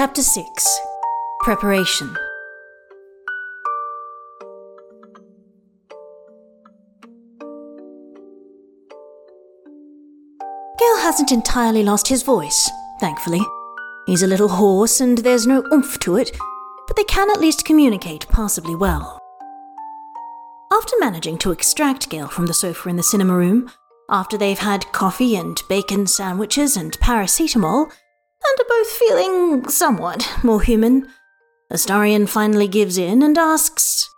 Chapter 6 Preparation Gale hasn't entirely lost his voice, thankfully. He's a little hoarse and there's no oomph to it, but they can at least communicate passably well. After managing to extract Gale from the sofa in the cinema room, after they've had coffee and bacon sandwiches and paracetamol, and are both feeling somewhat more human, Astarion finally gives in and asks,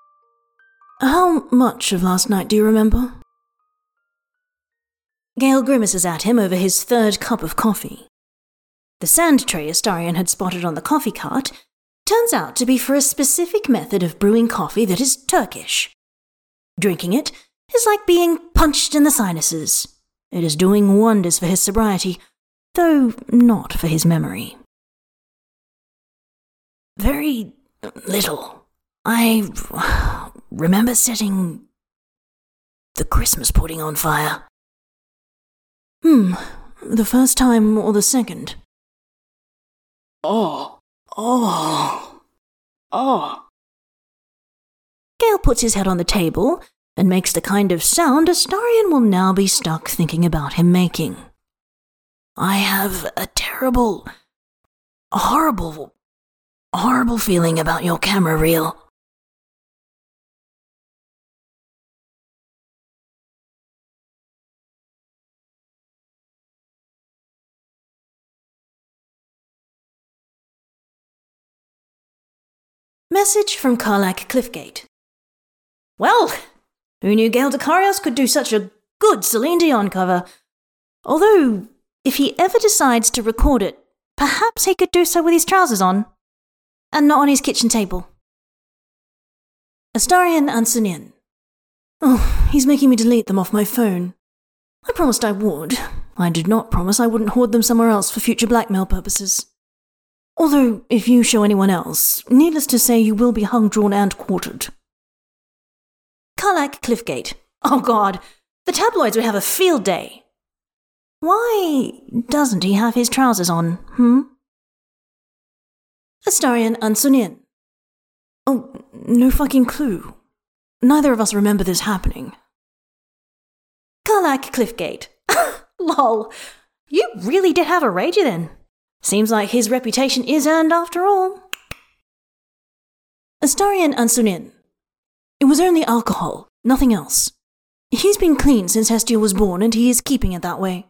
How much of last night do you remember? Gale grimaces at him over his third cup of coffee. The sand tray Astarion had spotted on the coffee cart turns out to be for a specific method of brewing coffee that is Turkish. Drinking it is like being punched in the sinuses. It is doing wonders for his sobriety, though not for his memory. Very little. I remember setting the Christmas pudding on fire. Hmm, the first time or the second? Oh, oh, oh. Gale puts his head on the table and makes the kind of sound Astarion will now be stuck thinking about him making. I have a terrible, horrible, horrible feeling about your camera reel. Message from Karlach Cliffgate. Well, who knew Gale Dekarios could do such a good Celine Dion cover? Although, if he ever decides to record it, perhaps he could do so with his trousers on, and not on his kitchen table. Astarion Ancunín. Oh, he's making me delete them off my phone. I promised I would. I did not promise I wouldn't hoard them somewhere else for future blackmail purposes. Although, if you show anyone else, needless to say, you will be hung, drawn, and quartered. Karlach Cliffgate. Oh god, the tabloids would have a field day. Why doesn't he have his trousers on, hmm? Astarion Ancunín. Oh, no fucking clue. Neither of us remember this happening. Karlach Cliffgate. Lol. You really did have a rager then. Seems like his reputation is earned after all. Astarion Ancunín. It was only alcohol, nothing else. He's been clean since Hestia was born, and he is keeping it that way.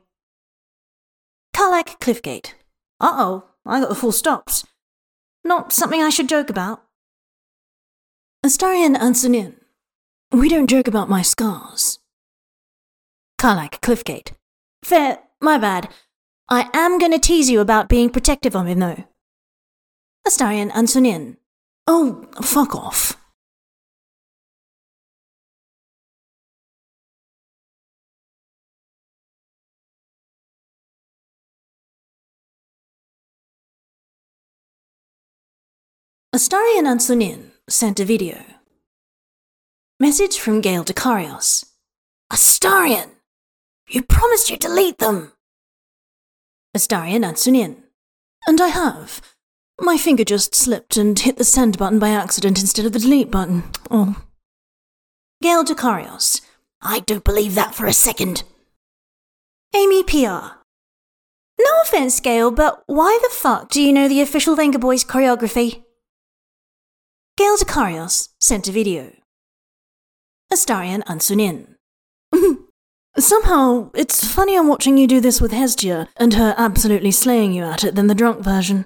Karlach Cliffgate. Uh oh, I got the full stops. Not something I should joke about. Astarion Ancunín. We don't joke about my scars. Karlach Cliffgate. Fair, my bad. I am going to tease you about being protective of him, though. Astarion Ancunín. Oh, fuck off. Astarion Ancunín sent a video. Message from Gale Dekarios. Astarion! You promised you'd delete them! Astarion Ancunín. And I have. My finger just slipped and hit the send button by accident instead of the delete button. Oh. Gale Dekarios. I don't believe that for a second. Amy PR. No offense, Gale, but why the fuck do you know the official Vengaboys choreography? Gale Dekarios sent a video. Astarion Ancunín. Somehow, it's funnier watching you do this with Hestia and her absolutely slaying you at it than the drunk version.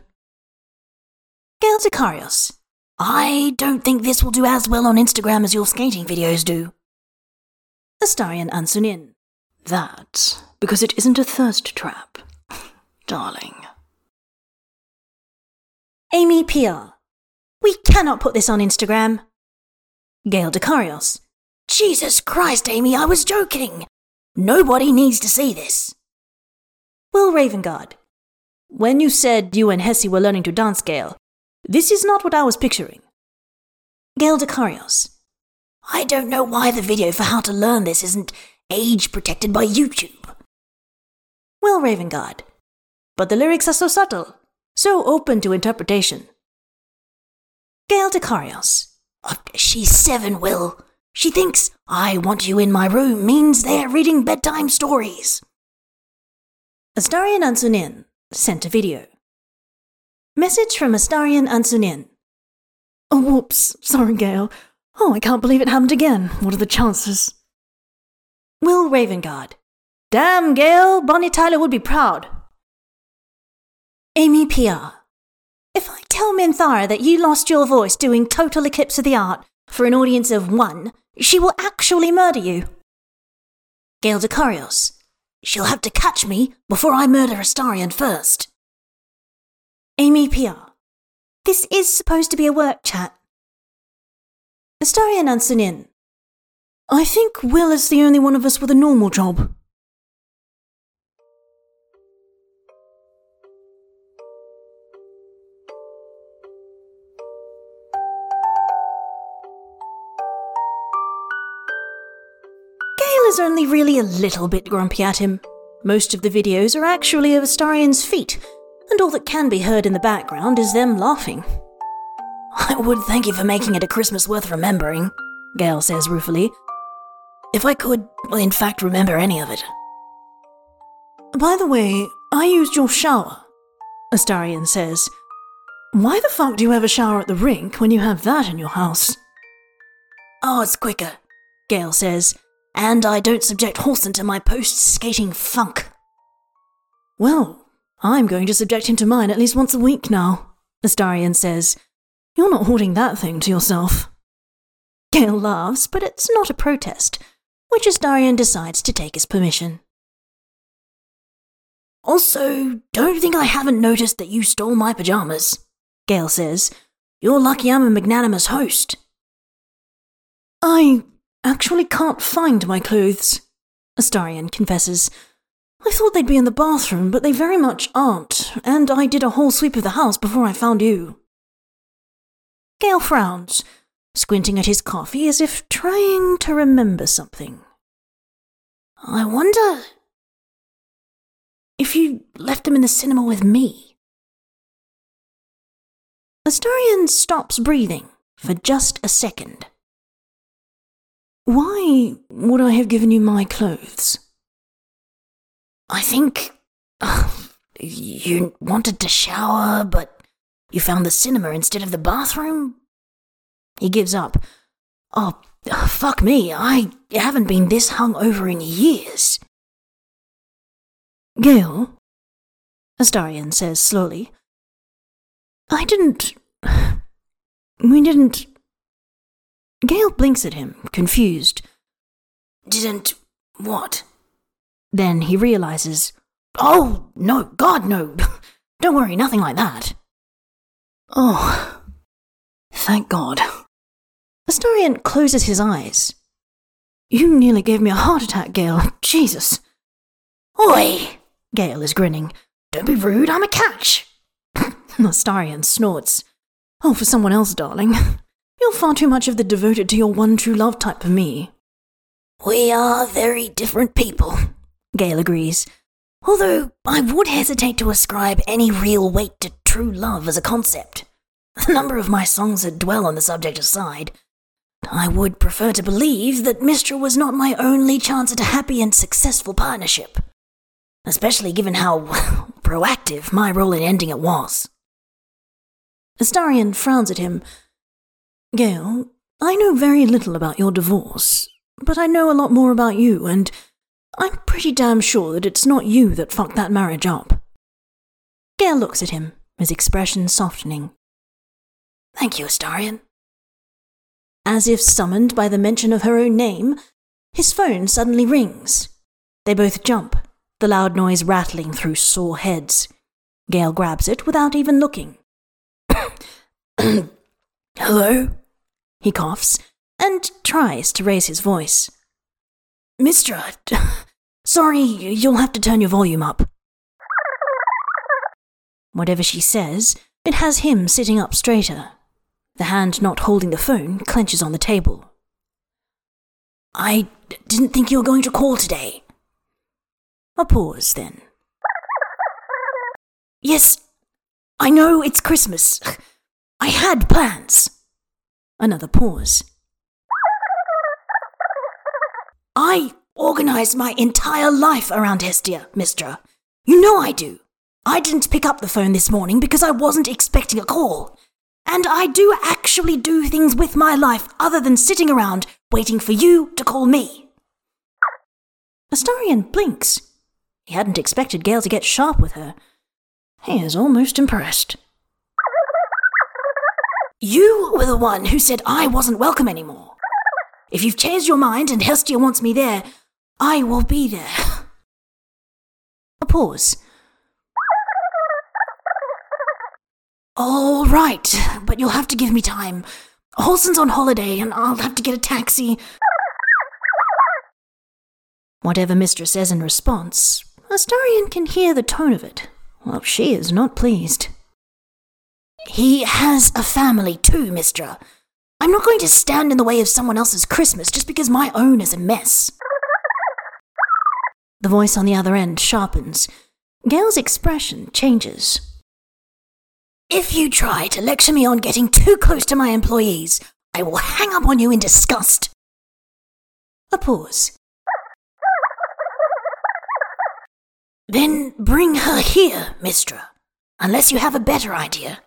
Gale Dekarios. I don't think this will do as well on Instagram as your skating videos do. Astarion Ancunín. That, because it isn't a thirst trap. Darling. Amy PR. We cannot put this on Instagram. Gale Dekarios. Jesus Christ, Amy, I was joking. Nobody needs to see this. Will Ravengard. When you said you and Hessie were learning to dance, Gale, this is not what I was picturing. Gale Dekarios. I don't know why the video for how to learn this isn't age protected by YouTube. Will Ravengard. But the lyrics are so subtle. so open to interpretation. Gale Dekarios. Uh, she's seven, Will. She thinks I want you in my room means they're reading bedtime stories. Astarion Ancunín sent a video. Message from Astarion Ancunín. Oh, whoops. Sorry, Gale. Oh, I can't believe it happened again. What are the chances? Will Ravengard. Damn, Gale. Bonnie Tyler would be proud. Amy PR. Tell Minthara that you lost your voice doing Total Eclipse of the Heart for an audience of one, she will actually murder you. Gale Dekarios. She'll have to catch me before I murder Astarion first. Amy PR. This is supposed to be a work chat. Astarion Ancunín. I think Will is the only one of us with a normal job. Is only really a little bit grumpy at him. Most of the videos are actually of Astarion's feet, and all that can be heard in the background is them laughing. I would thank you for making it a Christmas worth remembering, Gale says ruefully. If I could, in fact, remember any of it. By the way, I used your shower, Astarion says. Why the fuck do you ever shower at the rink when you have that in your house? Oh, it's quicker, Gale says, and I don't subject Halsin to my post skating funk. Well, I'm going to subject him to mine at least once a week now, Astarion says. You're not hoarding that thing to yourself. Gale laughs, but it's not a protest, which Astarion decides to take as permission. Also, don't think I haven't noticed that you stole my pajamas, Gale says. You're lucky I'm a magnanimous host. I actually can't find my clothes, Astarion confesses. I thought they'd be in the bathroom, but they very much aren't, and I did a whole sweep of the house before I found you. Gale frowns, squinting at his coffee as if trying to remember something. I wonder if you left them in the cinema with me. Astarion stops breathing for just a second. Why would I have given you my clothes? I think uh, you wanted to shower, but you found the cinema instead of the bathroom? He gives up. Oh, fuck me, I haven't been this hungover in years. Gale, Astarion says slowly, I didn't. We didn't. Gale blinks at him, confused. Didn't what? Then he realizes. Oh, no, God, no. Don't worry, nothing like that. Oh, thank God. Astarion closes his eyes. You nearly gave me a heart attack, Gale. Jesus. Oi! Gale is grinning. Don't be rude, I'm a catch. Astarion snorts. Oh, for someone else, darling. You're far too much of the devoted to your one true love type for me. We are very different people, Gale agrees. Although I would hesitate to ascribe any real weight to true love as a concept. The number of my songs that dwell on the subject aside, I would prefer to believe that Mystra was not my only chance at a happy and successful partnership, especially given how proactive my role in ending it was. Astarion frowns at him Gale, I know very little about your divorce, but I know a lot more about you, and I'm pretty damn sure that it's not you that fucked that marriage up. Gale looks at him, his expression softening. Thank you, Astarion. As if summoned by the mention of her own name, his phone suddenly rings. They both jump, the loud noise rattling through sore heads. Gale grabs it without even looking. Hello? He coughs and tries to raise his voice. Mystra, sorry, you'll have to turn your volume up. Whatever she says, it has him sitting up straighter. The hand not holding the phone clenches on the table. I didn't think you were going to call today. A pause then. Yes, I know it's Christmas. I had plans. Another pause. I organize my entire life around Hestia, Mystra. You know I do. I didn't pick up the phone this morning because I wasn't expecting a call. And I do actually do things with my life other than sitting around waiting for you to call me. Astarion blinks. He hadn't expected Gale to get sharp with her. He is almost impressed. You were the one who said I wasn't welcome anymore. If you've changed your mind and Hestia wants me there, I will be there. A pause. All right, but you'll have to give me time. Halsin's on holiday, and I'll have to get a taxi. Whatever Mystra says in response, Astarion can hear the tone of it. Well, she is not pleased. He has a family too, Mystra. I'm not going to stand in the way of someone else's Christmas just because my own is a mess. The voice on the other end sharpens. Gale's expression changes. If you try to lecture me on getting too close to my employees, I will hang up on you in disgust. A pause. Then bring her here, Mystra, unless you have a better idea.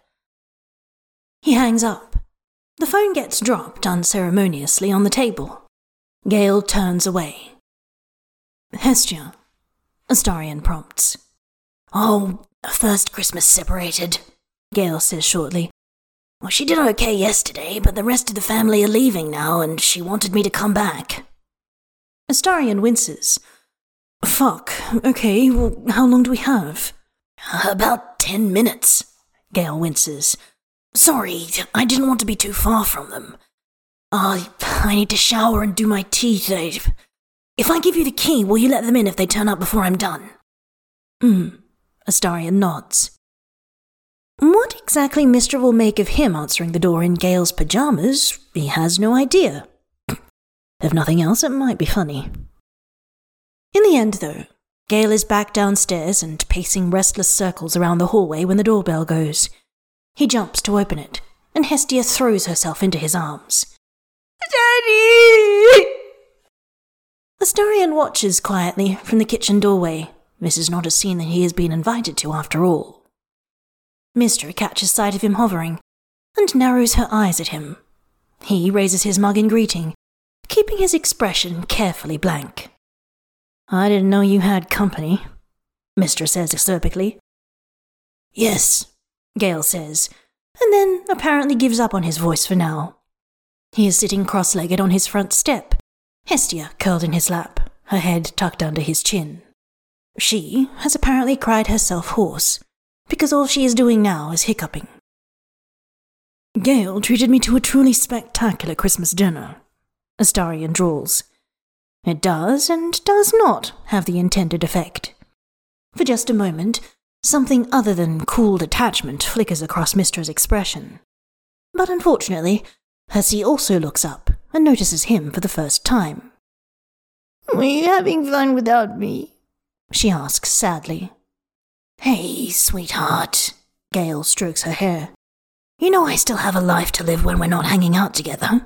He hangs up. The phone gets dropped unceremoniously on the table. Gale turns away. Hestia, Astarion prompts. Oh, first Christmas separated, Gale says shortly. Well, she did okay yesterday, but the rest of the family are leaving now, and she wanted me to come back. Astarion winces. Fuck, okay, well, how long do we have? About ten minutes, Gale winces. Sorry, I didn't want to be too far from them. Uh, I need to shower and do my teeth. If I give you the key, will you let them in if they turn up before I'm done? Hmm. Astarion nods. What exactly Mystra will make of him answering the door in Gale's pajamas, he has no idea. if nothing else, it might be funny. In the end, though, Gale is back downstairs and pacing restless circles around the hallway when the doorbell goes. He jumps to open it, and Hestia throws herself into his arms. Daddy! Astarion watches quietly from the kitchen doorway. This is not a scene that he has been invited to after all. Mystra catches sight of him hovering and narrows her eyes at him. He raises his mug in greeting, keeping his expression carefully blank. I didn't know you had company, Mystra says acerbically. Yes, Gale says, and then apparently gives up on his voice for now. He is sitting cross legged on his front step, Hestia curled in his lap, her head tucked under his chin. She has apparently cried herself hoarse, because all she is doing now is hiccuping. Gale treated me to a truly spectacular Christmas dinner, Astarion drawls. It does and does not have the intended effect. For just a moment, Something other than cool detachment flickers across Mystra's expression. But unfortunately, Percy also looks up and notices him for the first time. Were you having fun without me? She asks sadly. Hey, sweetheart. Gale strokes her hair. You know I still have a life to live when we're not hanging out together.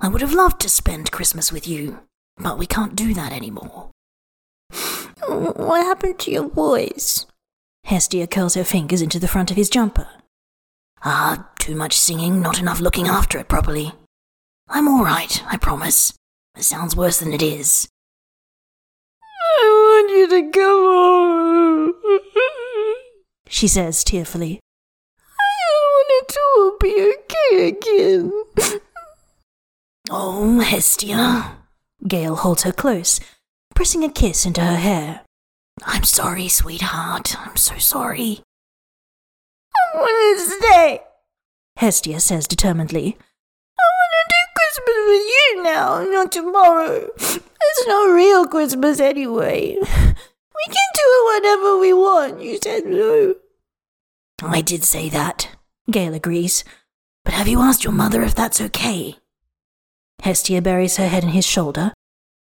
I would have loved to spend Christmas with you, but we can't do that anymore. What happened to your voice? Hestia curls her fingers into the front of his jumper. Ah, too much singing, not enough looking after it properly. I'm all right, I promise. It sounds worse than it is. I want you to come home, she says tearfully. I want it to all be okay again. oh, Hestia. Gale holds her close, pressing a kiss into her hair. I'm sorry, sweetheart. I'm so sorry. I want to stay, Hestia says determinedly. I want to do Christmas with you now, not tomorrow. It's not real Christmas anyway. We can do whatever we want. You said so. I did say that, Gale agrees. But have you asked your mother if that's okay? Hestia buries her head in his shoulder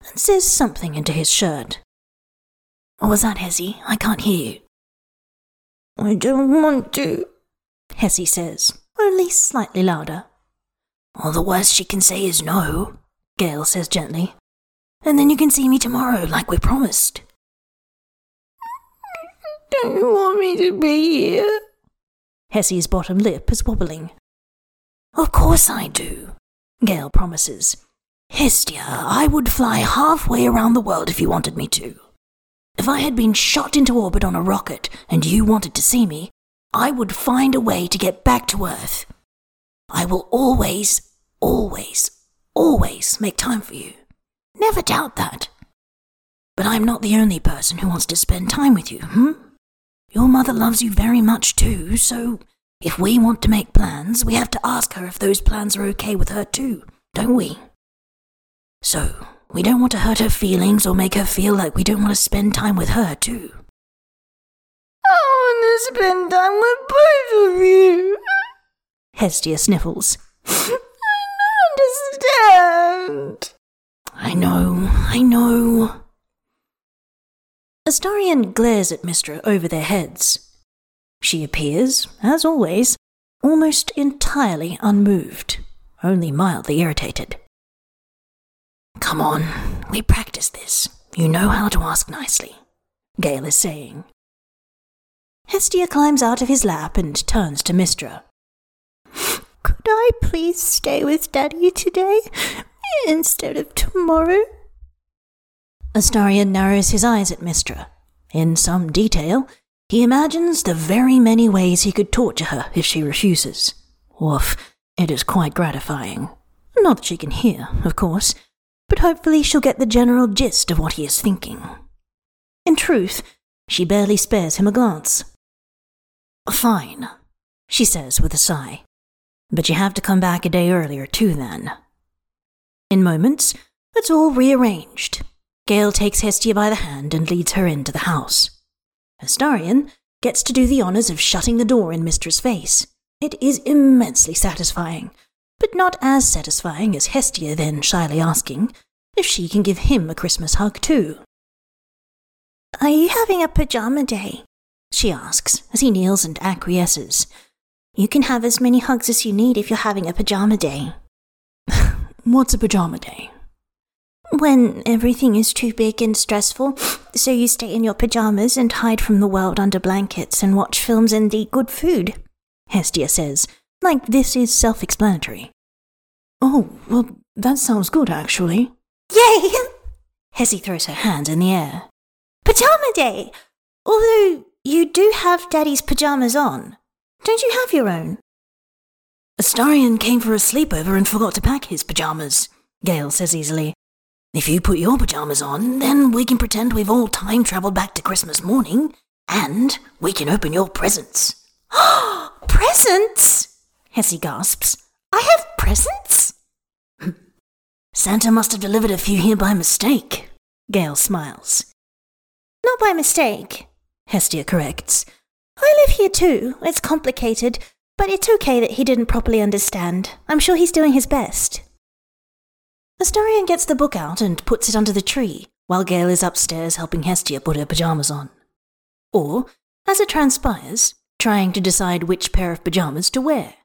and says something into his shirt. What was that, Hezzy? I can't hear you. I don't want to, Hessie says, only slightly louder. Well, the worst she can say is no, Gale says gently. And then you can see me tomorrow, like we promised. Don't you want me to be here? Hessie's bottom lip is wobbling. Of course I do, Gale promises. Hestia, I would fly halfway around the world if you wanted me to. If I had been shot into orbit on a rocket and you wanted to see me, I would find a way to get back to Earth. I will always, always, always make time for you. Never doubt that. But I'm not the only person who wants to spend time with you, hmm? Your mother loves you very much too, so if we want to make plans, we have to ask her if those plans are okay with her too, don't we? So, we don't want to hurt her feelings or make her feel like we don't want to spend time with her too. I want to spend time with both of you. Hestia sniffles. I don't understand. I know, I know. Astarion glares at Mystra over their heads. She appears, as always, almost entirely unmoved, only mildly irritated. Come on, we practice this. You know how to ask nicely, Gale is saying. Hestia climbs out of his lap and turns to Mystra. Could I please stay with Daddy today instead of tomorrow? Astarion narrows his eyes at Mystra. In some detail, he imagines the very many ways he could torture her if she refuses. Woof, it is quite gratifying. Not that she can hear, of course, but hopefully she'll get the general gist of what he is thinking. In truth, she barely spares him a glance. Fine, she says with a sigh. But you have to come back a day earlier, too, then. In moments, it's all rearranged. Gale takes Hestia by the hand and leads her into the house. Astarion gets to do the honours of shutting the door in Mystra's face. It is immensely satisfying, but not as satisfying as Hestia then shyly asking if she can give him a Christmas hug too. Are you having a pajama day? She asks as he kneels and acquiesces. You can have as many hugs as you need if you're having a pajama day. What's a pajama day? When everything is too big and stressful, so you stay in your pajamas and hide from the world under blankets and watch films and eat good food, Hestia says, like this is self explanatory. Oh, well, that sounds good, actually. Yay! Hessie throws her hands in the air. Pajama day! Although you do have Daddy's pajamas on. Don't you have your own? Astarion came for a sleepover and forgot to pack his pajamas, Gale says easily. If you put your pajamas on, then we can pretend we've all time travelled back to Christmas morning, and we can open your presents. presents? Hessie gasps. I have presents? Santa must have delivered a few here by mistake, Gale smiles. Not by mistake, Hestia corrects. I live here too. It's complicated, but it's okay that he didn't properly understand. I'm sure he's doing his best. Astarion gets the book out and puts it under the tree, while Gale is upstairs helping Hestia put her pajamas on. Or, as it transpires, trying to decide which pair of pajamas to wear.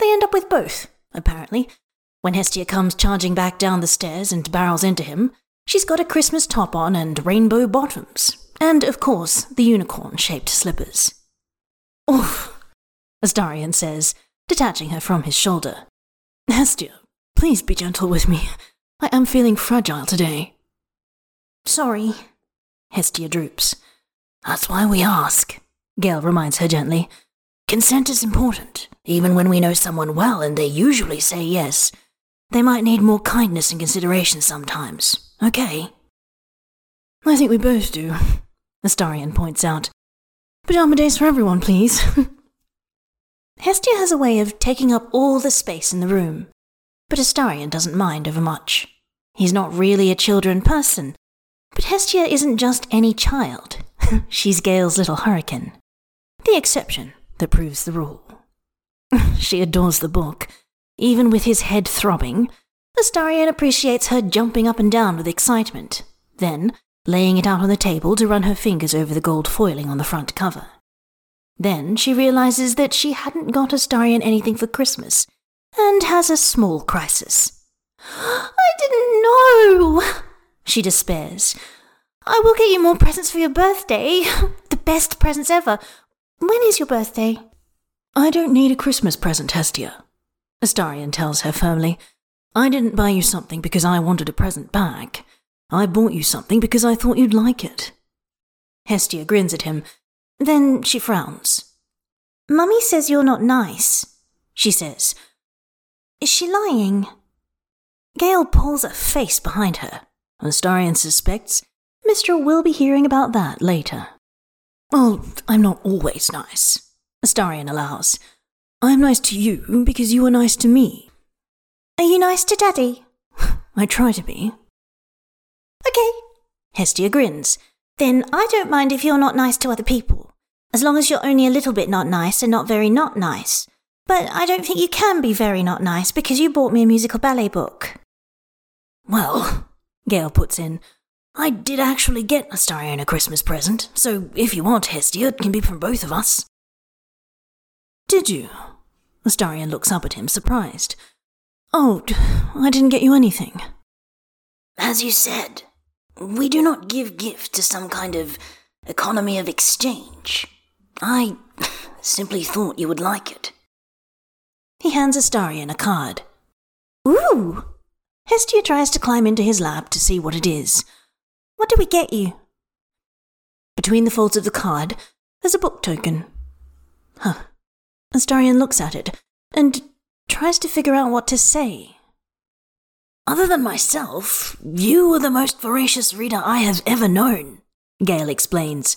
They end up with both, apparently. When Hestia comes charging back down the stairs and barrels into him, she's got a Christmas top on and rainbow bottoms, and, of course, the unicorn shaped slippers. Oof, Astarion says, detaching her from his shoulder. Hestia, Please be gentle with me. I am feeling fragile today. Sorry. Hestia droops. That's why we ask, Gale reminds her gently. Consent is important, even when we know someone well and they usually say yes. They might need more kindness and consideration sometimes, okay? I think we both do, Astarion points out. Pajama days for everyone, please. Hestia has a way of taking up all the space in the room, but Astarion doesn't mind overmuch. He's not really a children person. But Hestia isn't just any child. She's Gale's little hurricane. The exception that proves the rule. she adores the book. Even with his head throbbing, Astarion appreciates her jumping up and down with excitement, then laying it out on the table to run her fingers over the gold foiling on the front cover. Then she realizes that she hadn't got Astarion anything for Christmas and has a small crisis. I didn't know, she despairs. I will get you more presents for your birthday. The best presents ever. When is your birthday? I don't need a Christmas present, Hestia. Astarion tells her firmly. I didn't buy you something because I wanted a present back. I bought you something because I thought you'd like it. Hestia grins at him. Then she frowns. Mummy says you're not nice, she says. Is she lying? Gale pulls a face behind her. Astarion suspects Mr. will be hearing about that later. Well, I'm not always nice, Astarion allows. I'm nice to you because you are nice to me. Are you nice to Daddy? I try to be. Okay. Hestia grins. Then I don't mind if you're not nice to other people, as long as you're only a little bit not nice and not very not nice. But I don't think you can be very not nice because you bought me a musical ballet book. Well, Gale puts in, I did actually get Astarion a Christmas present, so if you want, Hestia, it can be from both of us. Did you? Astarion looks up at him, surprised. Oh, I didn't get you anything. As you said, we do not give gifts to some kind of economy of exchange. I simply thought you would like it. He hands Astarion a card. Ooh! Hestia tries to climb into his lap to see what it is. What do we get you? Between the folds of the card, there's a book token. Huh. Astarion looks at it and tries to figure out what to say. Other than myself, you are the most voracious reader I have ever known, Gale explains.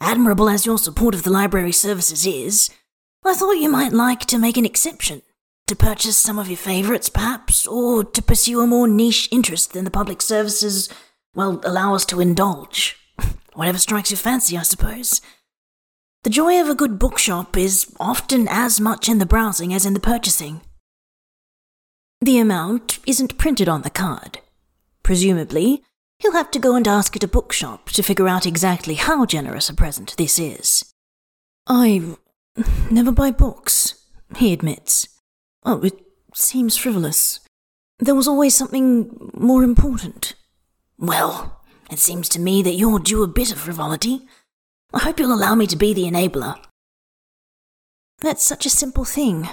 Admirable as your support of the library services is, I thought you might like to make an exception. To purchase some of your favourites, perhaps, or to pursue a more niche interest than the public services, well, allow us to indulge. Whatever strikes your fancy, I suppose. The joy of a good bookshop is often as much in the browsing as in the purchasing. The amount isn't printed on the card. Presumably, he'll have to go and ask at a bookshop to figure out exactly how generous a present this is. I never buy books, he admits. Oh, it seems frivolous. There was always something more important. Well, it seems to me that you're due a bit of frivolity. I hope you'll allow me to be the enabler. That's such a simple thing.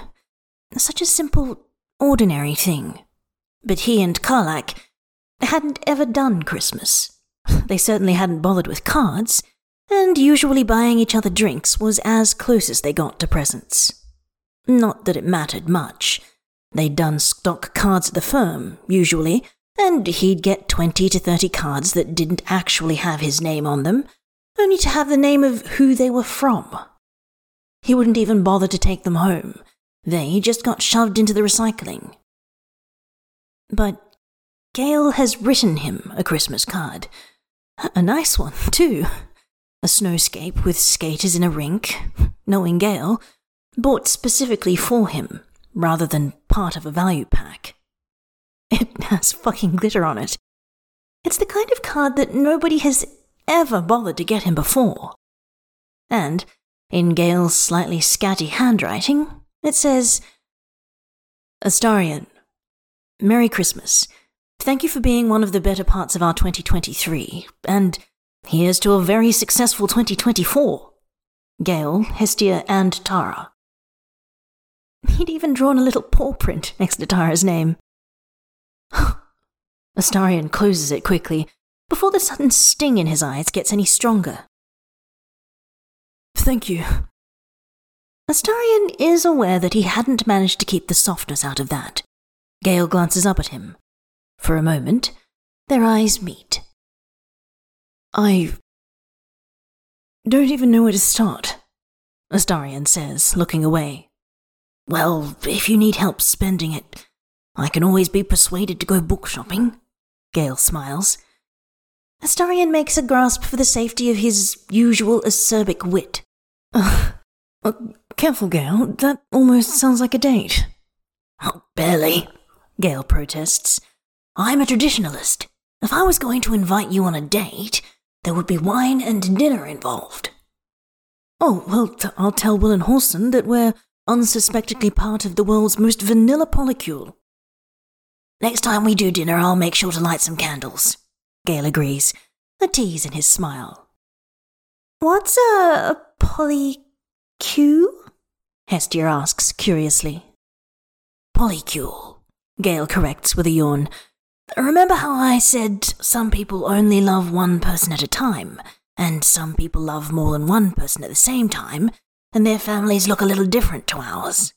Such a simple ordinary thing. But he and Karlach hadn't ever done Christmas. They certainly hadn't bothered with cards, and usually buying each other drinks was as close as they got to presents. Not that it mattered much. They'd done stock cards at the firm, usually, and he'd get 20 to 30 cards that didn't actually have his name on them, only to have the name of who they were from. He wouldn't even bother to take them home. They just got shoved into the recycling. But Gale has written him a Christmas card. A nice one, too. A snowscape with skaters in a rink, knowing Gale, bought specifically for him, rather than part of a value pack. It has fucking glitter on it. It's the kind of card that nobody has ever bothered to get him before. And, in Gale's slightly scatty handwriting, it says, Astarion, Merry Christmas. Thank you for being one of the better parts of our 2023, and here's to a very successful 2024. Gale, Hestia, and Tara. He'd even drawn a little paw print next to Tara's name. Astarion closes it quickly before the sudden sting in his eyes gets any stronger. Thank you, Astarion is aware that he hadn't managed to keep the softness out of that. Gale glances up at him. For a moment, their eyes meet. I don't even know where to start, Astarion says, looking away. Well, if you need help spending it, I can always be persuaded to go book shopping. Gale smiles. Astarion makes a grasp for the safety of his usual acerbic wit. Uh, uh, careful, Gale. That almost sounds like a date. Oh, barely, Gale protests. I'm a traditionalist. If I was going to invite you on a date, there would be wine and dinner involved. Oh, well, I'll tell Will and Halsin that we're unsuspectingly part of the world's most vanilla polycule. Next time we do dinner, I'll make sure to light some candles. Gale agrees, a tease in his smile. What's a, polycule? Hestia asks curiously. Polycule, Gale corrects with a yawn. Remember how I said some people only love one person at a time, and some people love more than one person at the same time, and their families look a little different to ours?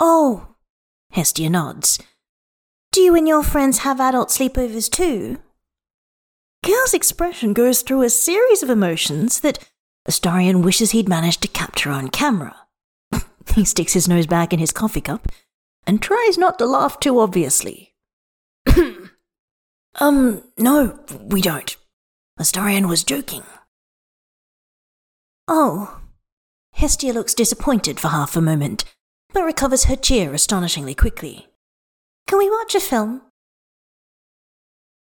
Oh, Hestia nods. do you and your friends have adult sleepovers too? Gale's expression goes through a series of emotions that Astarion wishes he'd managed to capture on camera. he sticks his nose back in his coffee cup and tries not to laugh too obviously. Um, no, we don't. Astarion was joking. Oh, Hestia looks disappointed for half a moment, but recovers her cheer astonishingly quickly. can we watch a film?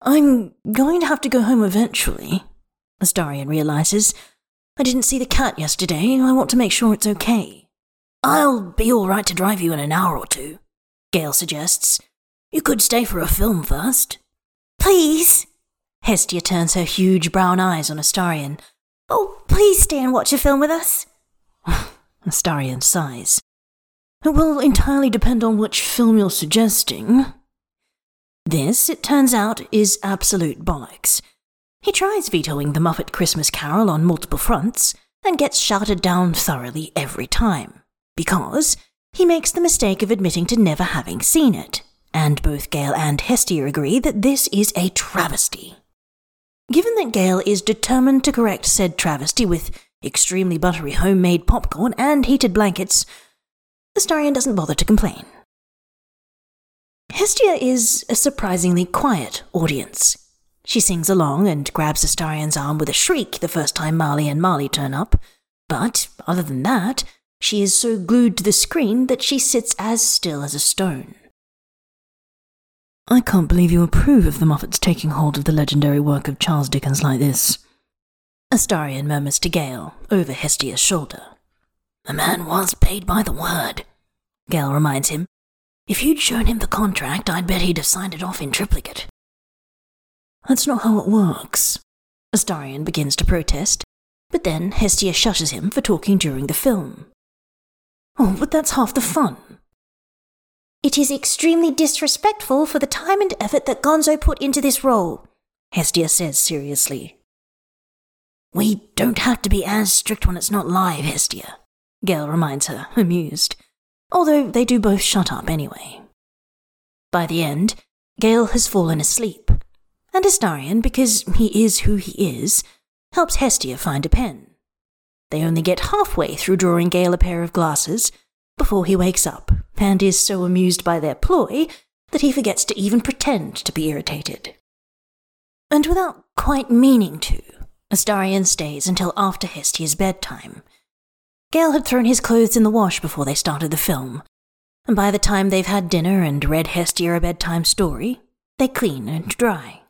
I'm going to have to go home eventually, Astarion realizes. I didn't see the cat yesterday. I want to make sure it's okay. I'll be all right to drive you in an hour or two, Gale suggests. You could stay for a film first. Please? Hestia turns her huge brown eyes on Astarion. Oh, please stay and watch a film with us. Astarion sighs. It will entirely depend on which film you're suggesting. This, it turns out, is absolute bollocks. He tries vetoing the Muppet Christmas Carol on multiple fronts and gets shouted down thoroughly every time, because he makes the mistake of admitting to never having seen it, and both Gale and Hestia agree that this is a travesty. Given that Gale is determined to correct said travesty with extremely buttery homemade popcorn and heated blankets, Astarion doesn't bother to complain. Hestia is a surprisingly quiet audience. She sings along and grabs Astarion's arm with a shriek the first time Marley and Marley turn up, but other than that, she is so glued to the screen that she sits as still as a stone. I can't believe you approve of the Muppets taking hold of the legendary work of Charles Dickens like this. Astarian murmurs to Gale over Hestia's shoulder. The man was paid by the word, Gale reminds him. If you'd shown him the contract, I'd bet he'd have signed it off in triplicate. That's not how it works. Astarion begins to protest, but then Hestia shushes him for talking during the film. Oh, but that's half the fun. It is extremely disrespectful for the time and effort that Gonzo put into this role, Hestia says seriously. We don't have to be as strict when it's not live, Hestia. Gale reminds her, amused, although they do both shut up anyway. By the end, Gale has fallen asleep, and Astarion, because he is who he is, helps Hestia find a pen. They only get halfway through drawing Gale a pair of glasses before he wakes up and is so amused by their ploy that he forgets to even pretend to be irritated. And without quite meaning to, Astarion stays until after Hestia's bedtime. Gale had thrown his clothes in the wash before they started the film, and by the time they've had dinner and read Hestia a bedtime story, they're clean and dry.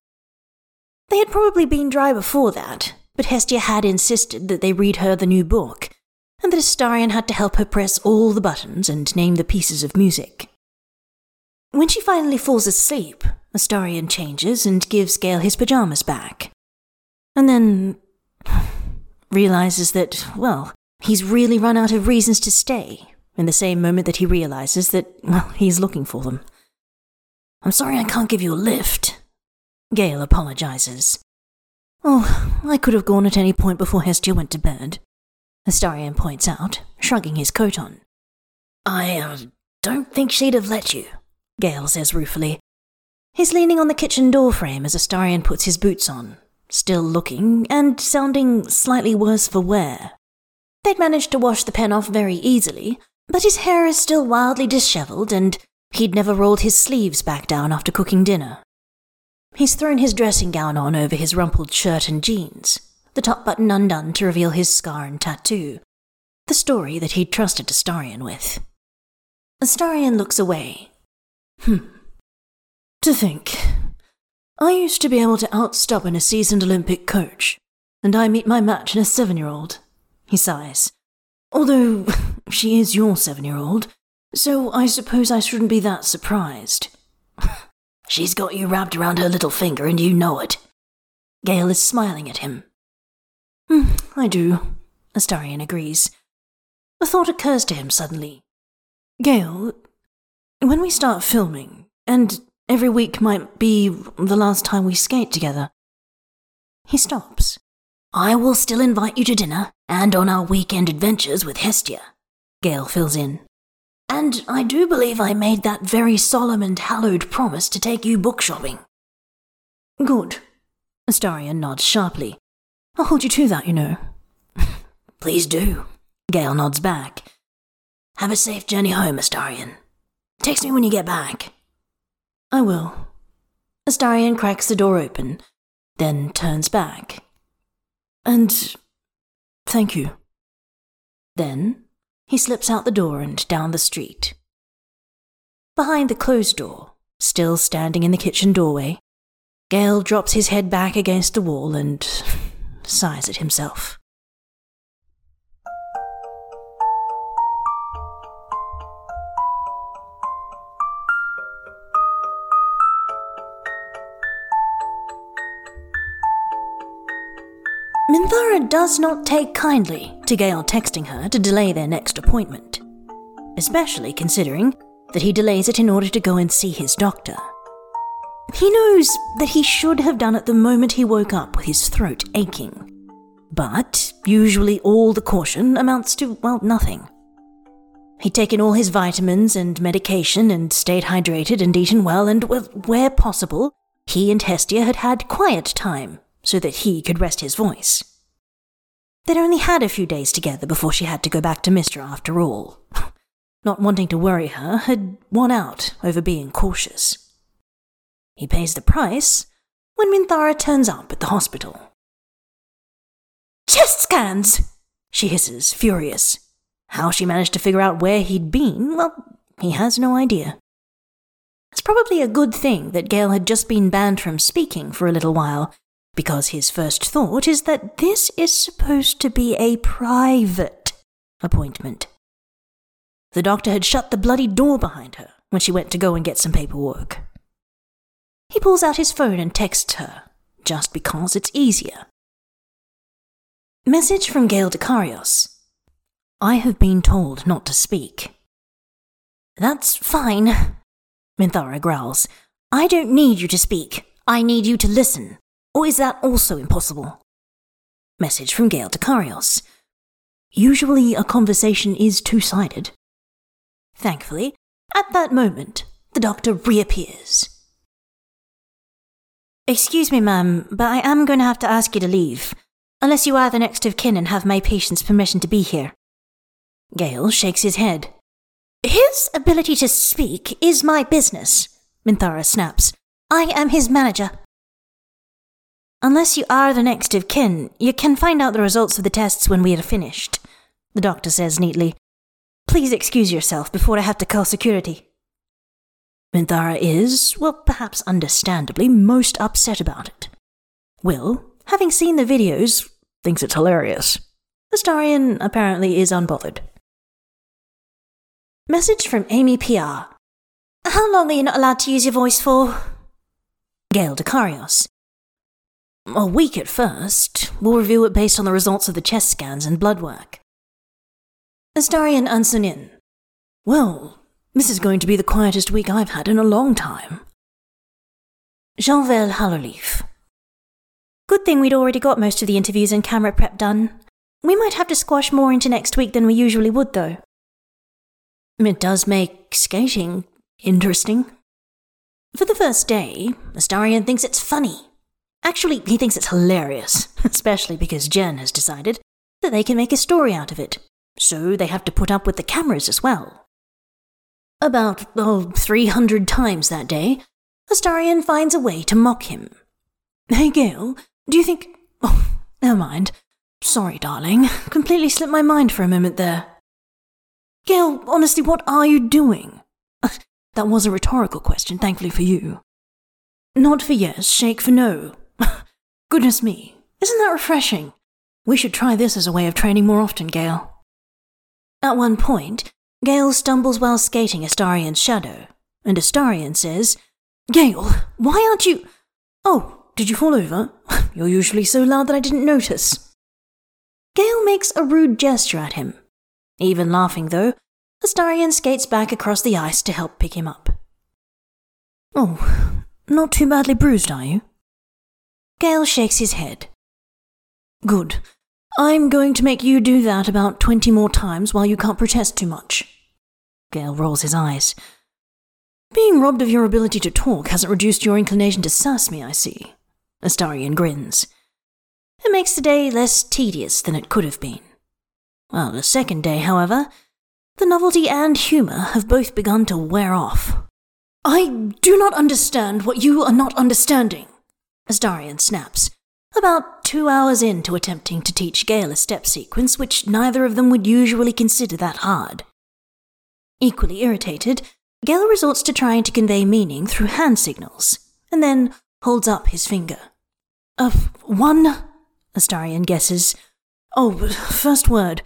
They had probably been dry before that, but Hestia had insisted that they read her the new book, and that Astarion had to help her press all the buttons and name the pieces of music. When she finally falls asleep, Astarion changes and gives Gale his pajamas back. And then realizes that, well, he's really run out of reasons to stay, in the same moment that he realizes that, well, he's looking for them. I'm sorry I can't give you a lift. Gale apologizes. Oh, I could have gone at any point before Hestia went to bed. Astarion points out, shrugging his coat on. I uh, don't think she'd have let you, Gale says ruefully. He's leaning on the kitchen door frame as Astarion puts his boots on, still looking and sounding slightly worse for wear. They'd managed to wash the pen off very easily, but his hair is still wildly dishevelled and he'd never rolled his sleeves back down after cooking dinner. He's thrown his dressing gown on over his rumpled shirt and jeans, the top button undone to reveal his scar and tattoo, the story that he'd trusted Astarion with. Astarion looks away. Hmm. To think, I used to be able to outstubborn a seasoned Olympic coach, and I meet my match in a seven year old. He sighs. Although she is your seven year old, so I suppose I shouldn't be that surprised. She's got you wrapped around her little finger and you know it. Gale is smiling at him. Mm, I do, Astarion agrees. A thought occurs to him suddenly. Gale, when we start filming, and every week might be the last time we skate together, he stops. I will still invite you to dinner and on our weekend adventures with Hestia, Gale fills in. And I do believe I made that very solemn and hallowed promise to take you book shopping. Good. Astarion nods sharply. I'll hold you to that, you know. Please do. Gale nods back. Have a safe journey home, Astarion. Text me when you get back. I will. Astarion cracks the door open, then turns back. And thank you. Then he slips out the door and down the street. Behind the closed door, still standing in the kitchen doorway, Gale drops his head back against the wall and sighs at himself. Does not take kindly to Gale texting her to delay their next appointment, especially considering that he delays it in order to go and see his doctor. He knows that he should have done it the moment he woke up with his throat aching. But usually all the caution amounts to, well, nothing. He'd taken all his vitamins and medication and stayed hydrated and eaten well, and well, where possible, he and Hestia had had quiet time so that he could rest his voice. They'd only had a few days together before she had to go back to Mystra after all. Not wanting to worry her had won out over being cautious. He pays the price when Minthara turns up at the hospital. Chest scans! She hisses, furious. How she managed to figure out where he'd been, well, he has no idea. It's probably a good thing that Gale had just been banned from speaking for a little while, because his first thought is that this is supposed to be a private appointment. The doctor had shut the bloody door behind her when she went to go and get some paperwork. He pulls out his phone and texts her, just because it's easier. Message from Gale Dekarios. I have been told not to speak. That's fine, Minthara growls. I don't need you to speak. I need you to listen. Or is that also impossible? Message from Gale Dekarios. Usually a conversation is two sided. Thankfully, at that moment, the doctor reappears. Excuse me, ma'am, but I am going to have to ask you to leave, unless you are the next of kin and have my patient's permission to be here. Gale shakes his head. His ability to speak is my business, Minthara snaps. I am his manager. Unless you are the next of kin, you can find out the results of the tests when we are finished, the doctor says neatly. Please excuse yourself before I have to call security. Minthara is, well, perhaps understandably, most upset about it. Will, having seen the videos, thinks it's hilarious. Astarion apparently is unbothered. Message from Amy PR. How long are you not allowed to use your voice for? Gale Dekarios. A week at first. We'll review it based on the results of the chest scans and blood work. Astarion Ancunín. Well, this is going to be the quietest week I've had in a long time. Jeanvel Hallowleaf. Good thing we'd already got most of the interviews and camera prep done. We might have to squash more into next week than we usually would, though. It does make skating interesting. For the first day, Astarion thinks it's funny. Actually, he thinks it's hilarious, especially because Jen has decided that they can make a story out of it, so they have to put up with the cameras as well. About, oh, 300 times that day, Astarion finds a way to mock him. Hey, Gale, do you think. Oh, never mind. Sorry, darling. Completely slipped my mind for a moment there. Gale, honestly, what are you doing? that was a rhetorical question, thankfully for you. Nod for yes, shake for no. Goodness me, isn't that refreshing? We should try this as a way of training more often, Gale. At one point, Gale stumbles while skating Astarion's shadow, and Astarion says, Gale, why aren't you. Oh, did you fall over? You're usually so loud that I didn't notice. Gale makes a rude gesture at him. Even laughing, though, Astarion skates back across the ice to help pick him up. Oh, not too badly bruised, are you? Gale shakes his head. Good. I'm going to make you do that about twenty more times while you can't protest too much. Gale rolls his eyes. Being robbed of your ability to talk hasn't reduced your inclination to sass me, I see. Astarion grins. It makes the day less tedious than it could have been. Well, the second day, however, the novelty and humour have both begun to wear off. I do not understand what you are not understanding, Astarion snaps, about two hours into attempting to teach Gale a step sequence which neither of them would usually consider that hard. Equally irritated, Gale resorts to trying to convey meaning through hand signals, and then holds up his finger. Uh, one, Astarion guesses. Oh, first word.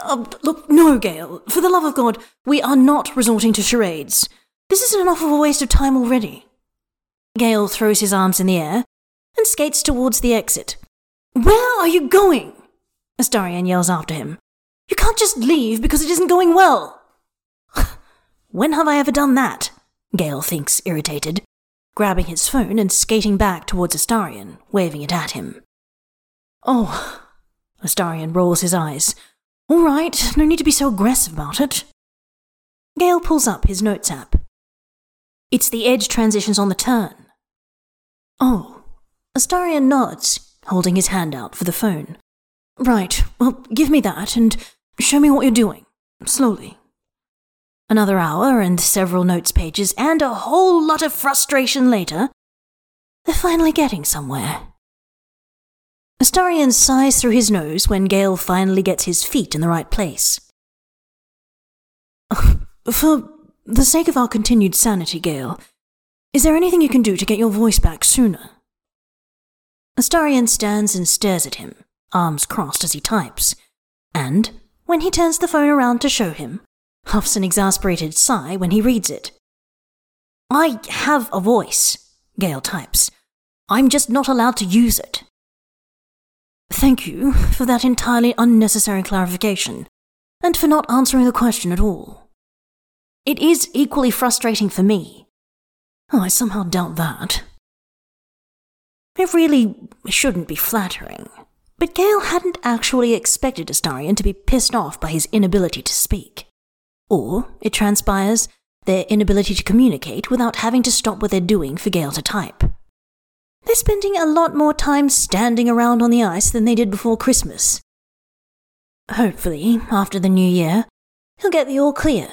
Uh, look, no, Gale. For the love of God, we are not resorting to charades. This is enough of a waste of time already. Gale throws his arms in the air and skates towards the exit. Where are you going? Astarion yells after him. You can't just leave because it isn't going well. when have I ever done that? Gale thinks, irritated, grabbing his phone and skating back towards Astarion, waving it at him. Oh, Astarion rolls his eyes. All right, no need to be so aggressive about it. Gale pulls up his notes app. It's the edge transitions on the turn. Oh, Astarion nods, holding his hand out for the phone. Right, well, give me that and show me what you're doing. Slowly. Another hour and several notes pages and a whole lot of frustration later, they're finally getting somewhere. Astarion sighs through his nose when Gale finally gets his feet in the right place. For the sake of our continued sanity, Gale, is there anything you can do to get your voice back sooner? Astarion stands and stares at him, arms crossed as he types, and, when he turns the phone around to show him, huffs an exasperated sigh when he reads it. I have a voice, Gale types. I'm just not allowed to use it. Thank you for that entirely unnecessary clarification, and for not answering the question at all. It is equally frustrating for me. Oh, I somehow doubt that. It really shouldn't be flattering, but Gale hadn't actually expected Astarion to be pissed off by his inability to speak. Or, it transpires, their inability to communicate without having to stop what they're doing for Gale to type. They're spending a lot more time standing around on the ice than they did before Christmas. Hopefully, after the new year, he'll get the all clear.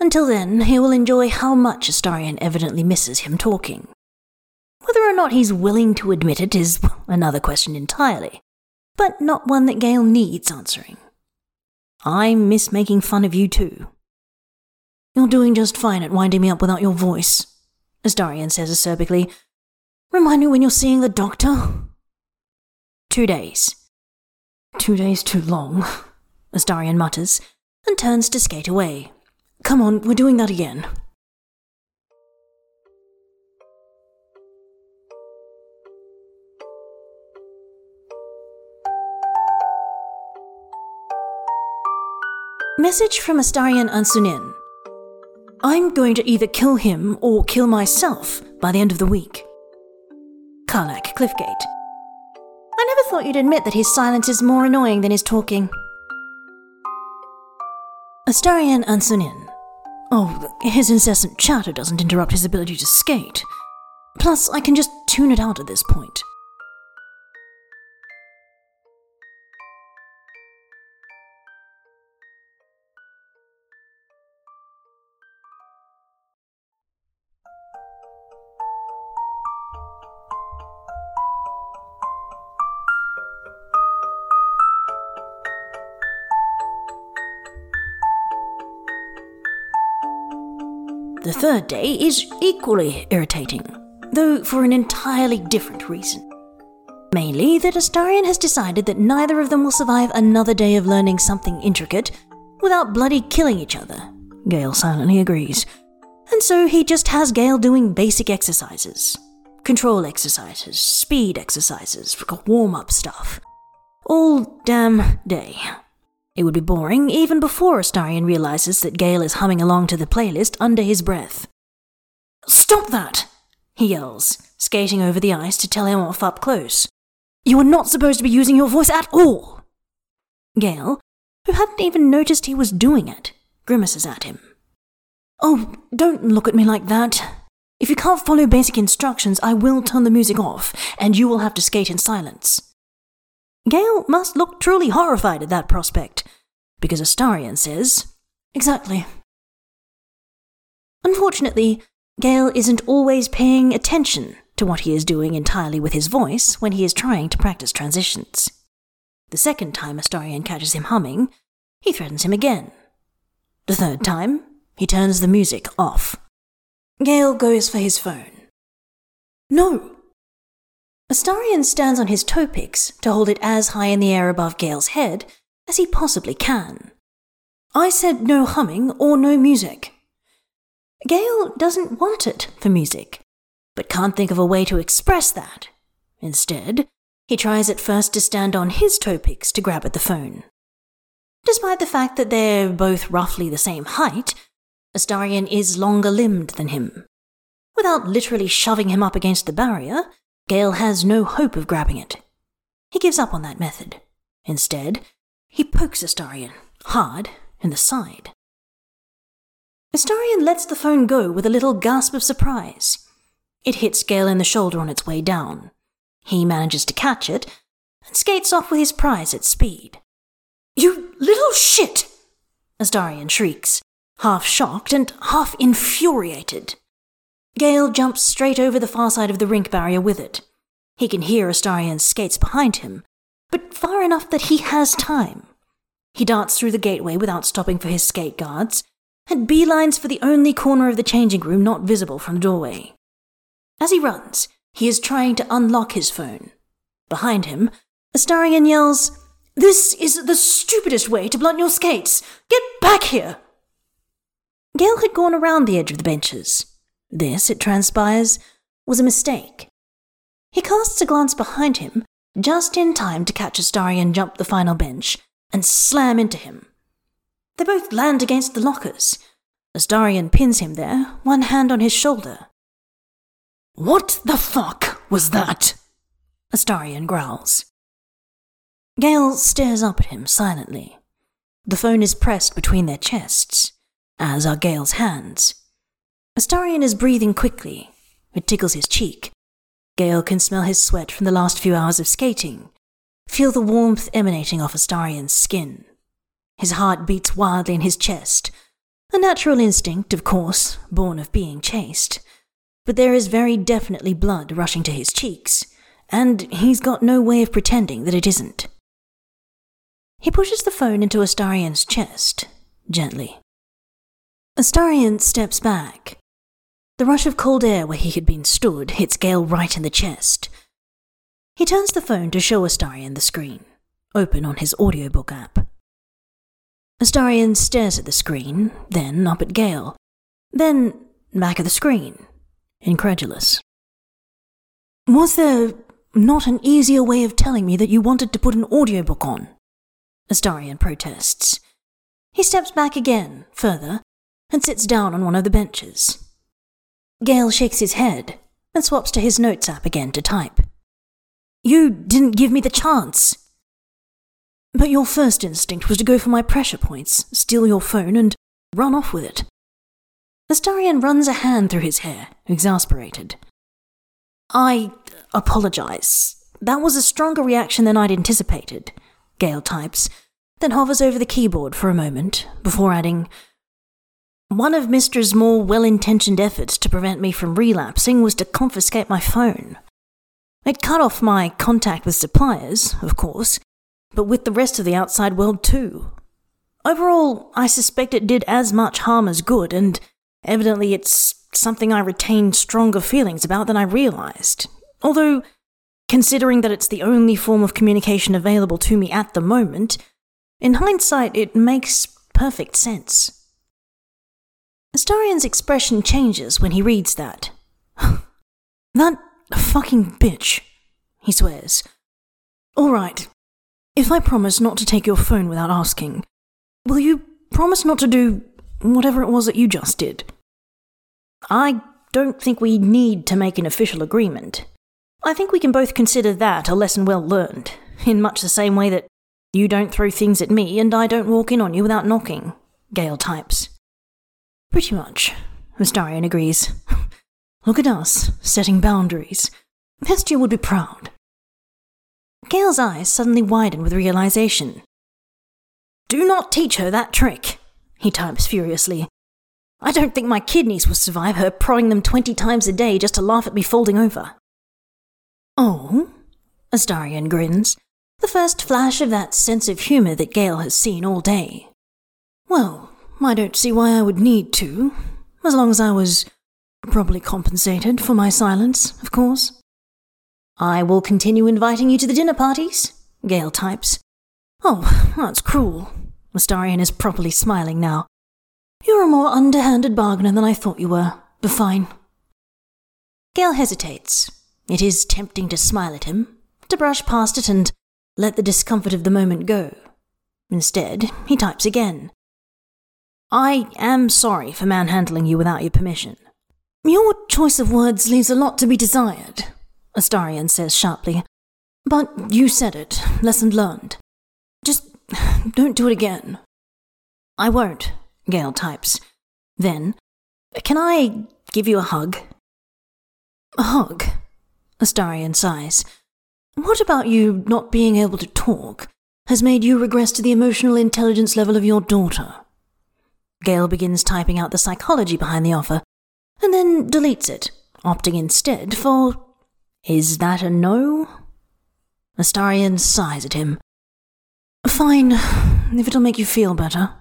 Until then, he will enjoy how much Astarion evidently misses him talking. Whether or not he's willing to admit it is another question entirely, but not one that Gale needs answering. I miss making fun of you too. You're doing just fine at winding me up without your voice, Astarion says acerbically, Remind me when you're seeing the doctor? Two days. Two days too long, Astarion mutters, and turns to skate away. Come on, we're doing that again. Message from Astarion Ancunín. I'm going to either kill him or kill myself by the end of the week. Karlach Cliffgate. I never thought you'd admit that his silence is more annoying than his talking. Astarion Ancunín. Oh, his incessant chatter doesn't interrupt his ability to skate. Plus, I can just tune it out at this point. Third day is equally irritating, though for an entirely different reason. Mainly that Astarion has decided that neither of them will survive another day of learning something intricate without bloody killing each other. Gale silently agrees. And so he just has Gale doing basic exercises control exercises, speed exercises, warm up stuff. All damn day. It would be boring even before Astarion realizes that Gale is humming along to the playlist under his breath. Stop that! he yells, skating over the ice to tell him off up close. You are not supposed to be using your voice at all! Gale, who hadn't even noticed he was doing it, grimaces at him. Oh, don't look at me like that. If you can't follow basic instructions, I will turn the music off, and you will have to skate in silence. Gale must look truly horrified at that prospect, because Astarion says, Exactly. Unfortunately, Gale isn't always paying attention to what he is doing entirely with his voice when he is trying to practice transitions. The second time Astarion catches him humming, he threatens him again. The third time, he turns the music off. Gale goes for his phone. No! Astarion stands on his toe picks to hold it as high in the air above Gale's head as he possibly can. I said no humming or no music. Gale doesn't want it for music, but can't think of a way to express that. Instead, he tries at first to stand on his toe picks to grab at the phone. Despite the fact that they're both roughly the same height, Astarion is longer limbed than him. Without literally shoving him up against the barrier, Gale has no hope of grabbing it. He gives up on that method. Instead, he pokes Astarion hard in the side. Astarion lets the phone go with a little gasp of surprise. It hits Gale in the shoulder on its way down. He manages to catch it and skates off with his prize at speed. You little shit! Astarion shrieks, half shocked and half infuriated. Gale jumps straight over the far side of the rink barrier with it. He can hear Astarion's skates behind him, but far enough that he has time. He darts through the gateway without stopping for his skate guards and beelines for the only corner of the changing room not visible from the doorway. As he runs, he is trying to unlock his phone. Behind him, Astarion yells, This is the stupidest way to blunt your skates! Get back here! Gale had gone around the edge of the benches. This, it transpires, was a mistake. He casts a glance behind him, just in time to catch Astarion jump the final bench and slam into him. They both land against the lockers. Astarion pins him there, one hand on his shoulder. What the fuck was that? Astarion growls. Gale stares up at him silently. The phone is pressed between their chests, as are Gale's hands. Astarion is breathing quickly. It tickles his cheek. Gale can smell his sweat from the last few hours of skating, feel the warmth emanating off Astarion's skin. His heart beats wildly in his chest. A natural instinct, of course, born of being chased. But there is very definitely blood rushing to his cheeks, and he's got no way of pretending that it isn't. He pushes the phone into Astarion's chest, gently. Astarion steps back. The rush of cold air where he had been stood hits Gale right in the chest. He turns the phone to show Astarion the screen, open on his audiobook app. Astarion stares at the screen, then up at Gale, then back at the screen, incredulous. Was there not an easier way of telling me that you wanted to put an audiobook on? Astarion protests. He steps back again, further, and sits down on one of the benches. Gale shakes his head and swaps to his notes app again to type. You didn't give me the chance. But your first instinct was to go for my pressure points, steal your phone, and run off with it. Astarion runs a hand through his hair, exasperated. I apologize. That was a stronger reaction than I'd anticipated, Gale types, then hovers over the keyboard for a moment, before adding, One of Mystra's more well intentioned efforts to prevent me from relapsing was to confiscate my phone. It cut off my contact with suppliers, of course, but with the rest of the outside world too. Overall, I suspect it did as much harm as good, and evidently it's something I retain stronger feelings about than I realized. Although, considering that it's the only form of communication available to me at the moment, in hindsight, it makes perfect sense. Astarion's expression changes when he reads that. that fucking bitch, he swears. Alright, if I promise not to take your phone without asking, will you promise not to do whatever it was that you just did? I don't think we need to make an official agreement. I think we can both consider that a lesson well learned, in much the same way that you don't throw things at me and I don't walk in on you without knocking, Gale types. Pretty much, Astarion agrees. Look at us, setting boundaries. Hestia would be proud. Gale's eyes suddenly widen with realization. Do not teach her that trick, he types furiously. I don't think my kidneys will survive her prodding them twenty times a day just to laugh at me folding over. Oh? Astarion grins, the first flash of that sense of humour that Gale has seen all day. Well, I don't see why I would need to, as long as I was properly compensated for my silence, of course. I will continue inviting you to the dinner parties, Gale types. Oh, that's cruel. Astarion is properly smiling now. You're a more underhanded bargainer than I thought you were, but fine. Gale hesitates. It is tempting to smile at him, to brush past it and let the discomfort of the moment go. Instead, he types again. I am sorry for manhandling you without your permission. Your choice of words leaves a lot to be desired, Astarion says sharply. But you said it, lesson learned. Just don't do it again. I won't, Gale types. Then, can I give you a hug? A hug? Astarion sighs. What about you not being able to talk has made you regress to the emotional intelligence level of your daughter? Gale begins typing out the psychology behind the offer, and then deletes it, opting instead for. Is that a no? Astarion sighs at him. Fine, if it'll make you feel better.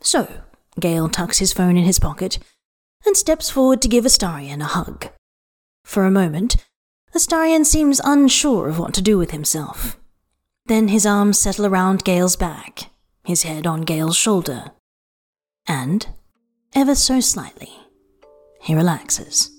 So, Gale tucks his phone in his pocket and steps forward to give Astarion a hug. For a moment, Astarion seems unsure of what to do with himself. Then his arms settle around Gale's back, his head on Gale's shoulder. And, ever so slightly, he relaxes.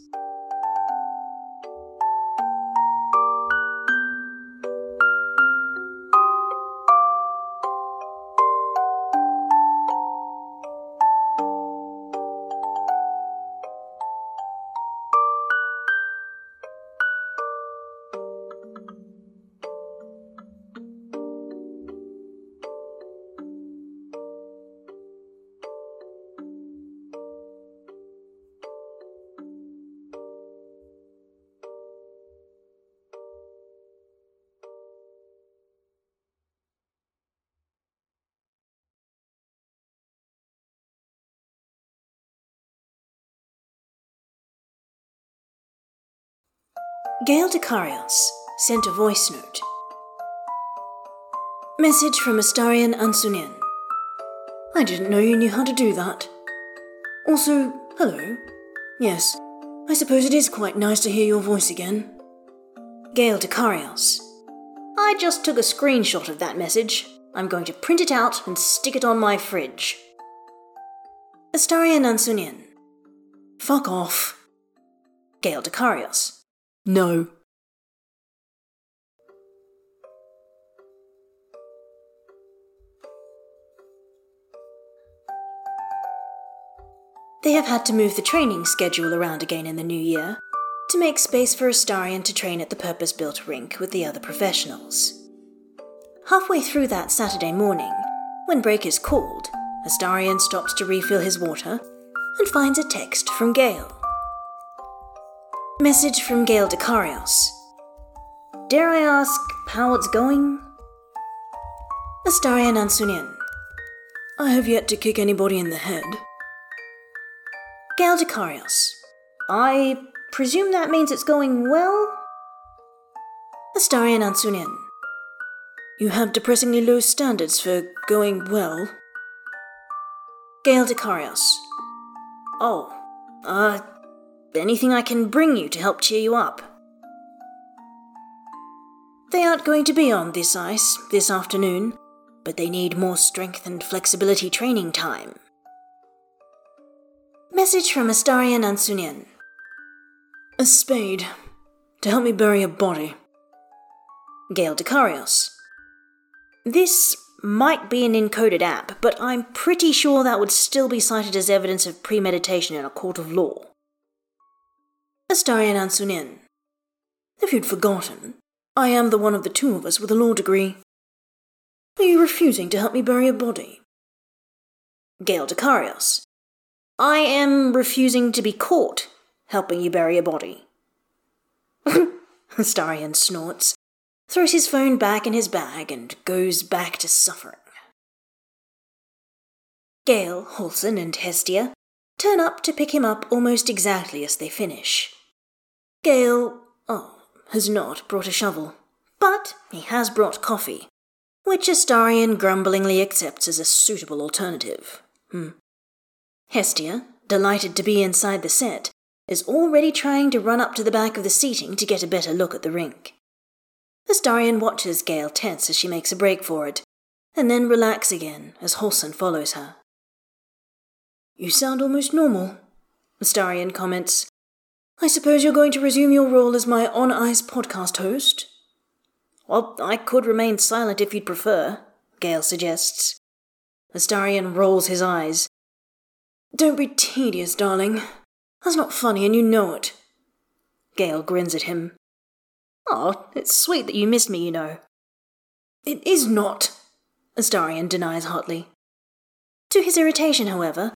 Gale Dekarios sent a voice note. Message from Astarion Ancunín. I didn't know you knew how to do that. Also, hello. Yes, I suppose it is quite nice to hear your voice again. Gale Dekarios. I just took a screenshot of that message. I'm going to print it out and stick it on my fridge. Astarion Ancunín. Fuck off. Gale Dekarios. No. They have had to move the training schedule around again in the new year to make space for Astarion to train at the purpose built rink with the other professionals. Halfway through that Saturday morning, when break is called, Astarion stops to refill his water and finds a text from Gale. Message from Gale Dekarios. Dare I ask how it's going? Astarion Ancunín. I have yet to kick anybody in the head. Gale Dekarios. I presume that means it's going well? Astarion Ancunín. You have depressingly low standards for going well. Gale Dekarios. Oh, uh, Anything I can bring you to help cheer you up? They aren't going to be on this ice this afternoon, but they need more strength and flexibility training time. Message from Astarion Ancunín. A spade. To help me bury a body. Gale Dekarios. This might be an encoded app, but I'm pretty sure that would still be cited as evidence of premeditation in a court of law. Astarion Ancunín. If you'd forgotten, I am the one of the two of us with a law degree. Are you refusing to help me bury a body? Gale Dekarios. I am refusing to be caught helping you bury a body. Astarion snorts, throws his phone back in his bag, and goes back to suffering. Gale, Halsin, and Hestia turn up to pick him up almost exactly as they finish. Gale, oh, has not brought a shovel, but he has brought coffee, which Astarion grumblingly accepts as a suitable alternative. Hmm. Hestia, delighted to be inside the set, is already trying to run up to the back of the seating to get a better look at the rink. Astarion watches Gale tense as she makes a break for it, and then relax again as Halsin follows her. You sound almost normal, Astarion comments. I suppose you're going to resume your role as my on ice podcast host? Well, I could remain silent if you'd prefer, Gale suggests. Astarion rolls his eyes. Don't be tedious, darling. That's not funny, and you know it. Gale grins at him. Oh, it's sweet that you missed me, you know. It is not, Astarion denies hotly. To his irritation, however,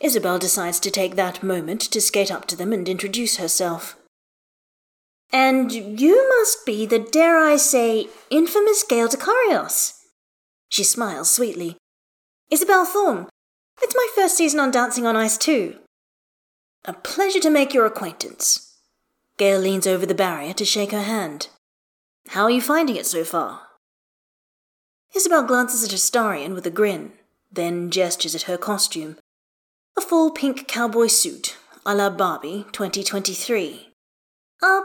Isabel decides to take that moment to skate up to them and introduce herself. And you must be the, dare I say, infamous Gale Dekarios. She smiles sweetly. Isabel Thorne. It's my first season on Dancing on Ice, too. A pleasure to make your acquaintance. Gale leans over the barrier to shake her hand. How are you finding it so far? Isabel glances at Astarion with a grin, then gestures at her costume. A full pink cowboy suit, a la Barbie 2023. Uh,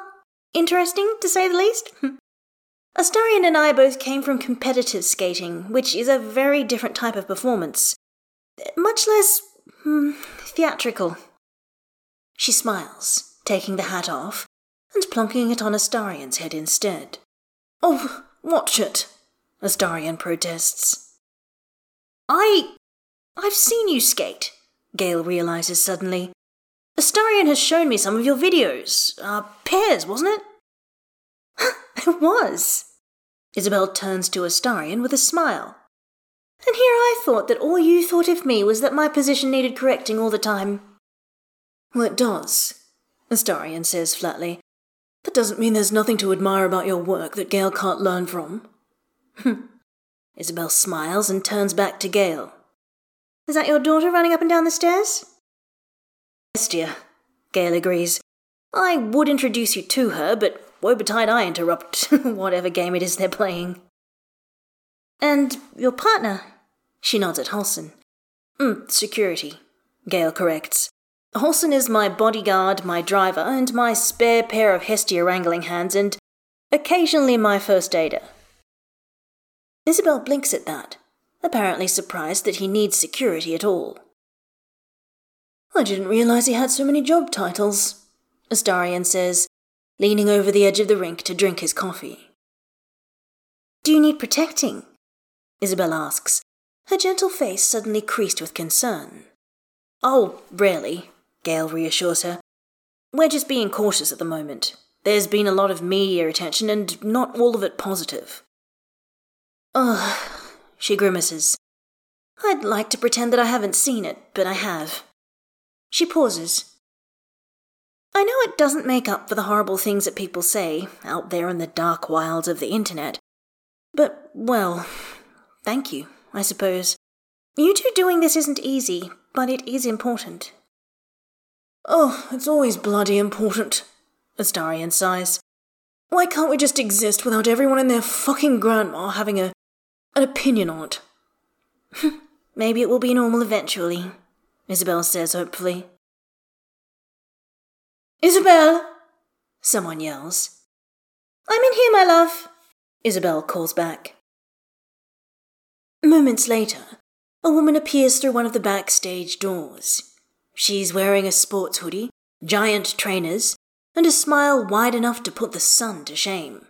interesting, to say the least. Astarion and I both came from competitive skating, which is a very different type of performance. Much less hmm, theatrical. She smiles, taking the hat off and plunking it on Astarion's head instead. Oh, watch it, Astarion protests. I. I've seen you skate, Gale realizes suddenly. Astarion has shown me some of your videos. Uh, pairs, wasn't it? it was. Isabel turns to Astarion with a smile. And here I thought that all you thought of me was that my position needed correcting all the time. Well, it does, Astarion says flatly. That doesn't mean there's nothing to admire about your work that Gale can't learn from. Isabel smiles and turns back to Gale. Is that your daughter running up and down the stairs? Yes, dear, Gale agrees. I would introduce you to her, but woe betide I interrupt whatever game it is they're playing. And your partner? She nods at Halsin. Mm, security, Gale corrects. Halsin is my bodyguard, my driver, and my spare pair of Hestia wrangling hands, and occasionally my first aider. Isabel blinks at that, apparently surprised that he needs security at all. I didn't realize he had so many job titles, Astarion says, leaning over the edge of the rink to drink his coffee. Do you need protecting? Isabel asks, her gentle face suddenly creased with concern. Oh, really, Gale reassures her. We're just being cautious at the moment. There's been a lot of media attention and not all of it positive. Ugh, she grimaces. I'd like to pretend that I haven't seen it, but I have. She pauses. I know it doesn't make up for the horrible things that people say out there in the dark wilds of the internet, but, well, thank you, I suppose. You two doing this isn't easy, but it is important. Oh, it's always bloody important, Astarion sighs. Why can't we just exist without everyone and their fucking grandma having a an opinion on it? Maybe it will be normal eventually, Isabel says hopefully. Isabel! Someone yells. I'm in here, my love. Isabel calls back. Moments later, a woman appears through one of the backstage doors. She's wearing a sports hoodie, giant trainers, and a smile wide enough to put the sun to shame.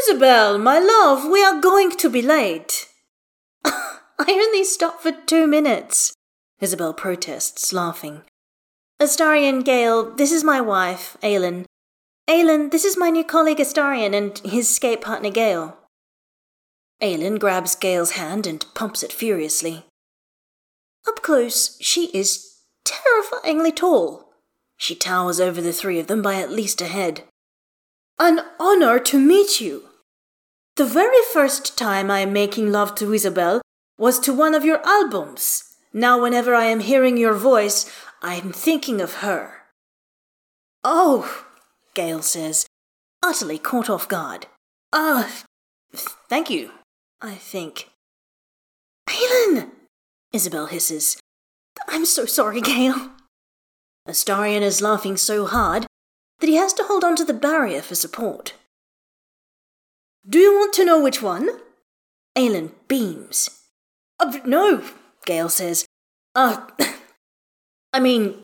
Isabel, my love, we are going to be late. I only stopped for two minutes, Isabel protests, laughing. Astarion Gale, this is my wife, Aylin. Aylin, this is my new colleague Astarion and his skate partner Gale. Aylin grabs Gale's hand and pumps it furiously. Up close, she is terrifyingly tall. She towers over the three of them by at least a head. An honor to meet you. The very first time I am making love to Isabel was to one of your albums. Now, whenever I am hearing your voice, I am thinking of her. Oh, Gale says, utterly caught off guard. Ah, thank you, I think. Aylin! Isabel hisses. I'm so sorry, Gale. Astarion is laughing so hard that he has to hold on to the barrier for support. Do you want to know which one? Aylin beams. Uh, no, Gale says. Uh, I mean,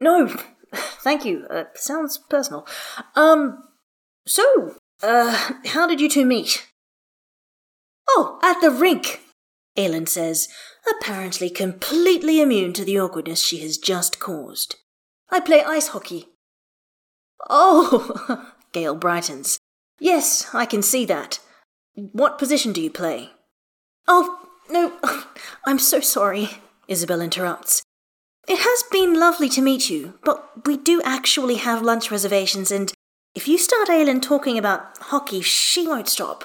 no, thank you. Uh, sounds personal. Um, so, uh, how did you two meet? Oh, at the rink, Aylin says, apparently completely immune to the awkwardness she has just caused. I play ice hockey. Oh, Gale brightens. Yes, I can see that. What position do you play? Oh, no, I'm so sorry, Isabel interrupts. It has been lovely to meet you, but we do actually have lunch reservations, and if you start Aylin talking about hockey, she won't stop.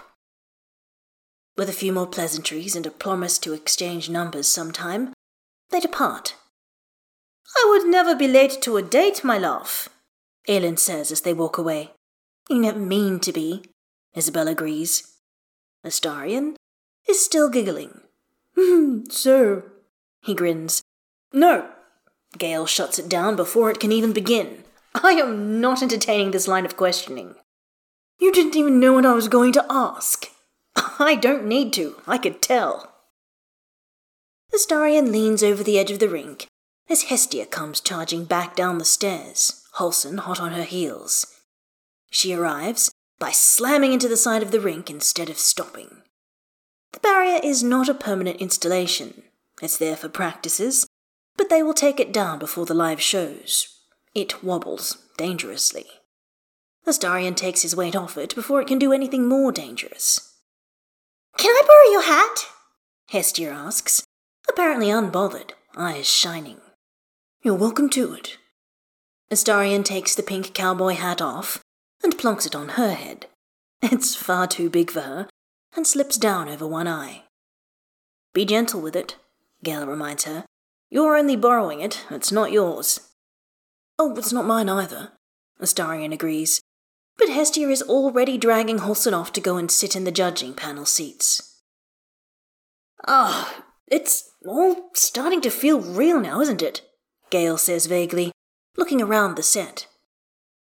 With a few more pleasantries and a promise to exchange numbers sometime, they depart. I would never be late to a date, my love, Aylin says as they walk away. You never mean to be, Isabel agrees. Astarion is still giggling. Hmm, so, he grins. No, Gale shuts it down before it can even begin. I am not entertaining this line of questioning. You didn't even know what I was going to ask. I don't need to, I could tell. Astarion leans over the edge of the rink as Hestia comes charging back down the stairs, Halsin hot on her heels. She arrives by slamming into the side of the rink instead of stopping. The barrier is not a permanent installation. It's there for practices, but they will take it down before the live shows. It wobbles dangerously. Astarion takes his weight off it before it can do anything more dangerous. Can I borrow your hat? Hestia asks, apparently unbothered, eyes shining. You're welcome to it. Astarion takes the pink cowboy hat off and plonks it on her head. It's far too big for her and slips down over one eye. Be gentle with it, Gale reminds her. You're only borrowing it, it's not yours. Oh, it's not mine either, Astarion agrees. But Hestia is already dragging Halsin off to go and sit in the judging panel seats. Ah, oh, it's all starting to feel real now, isn't it? Gale says vaguely, looking around the set.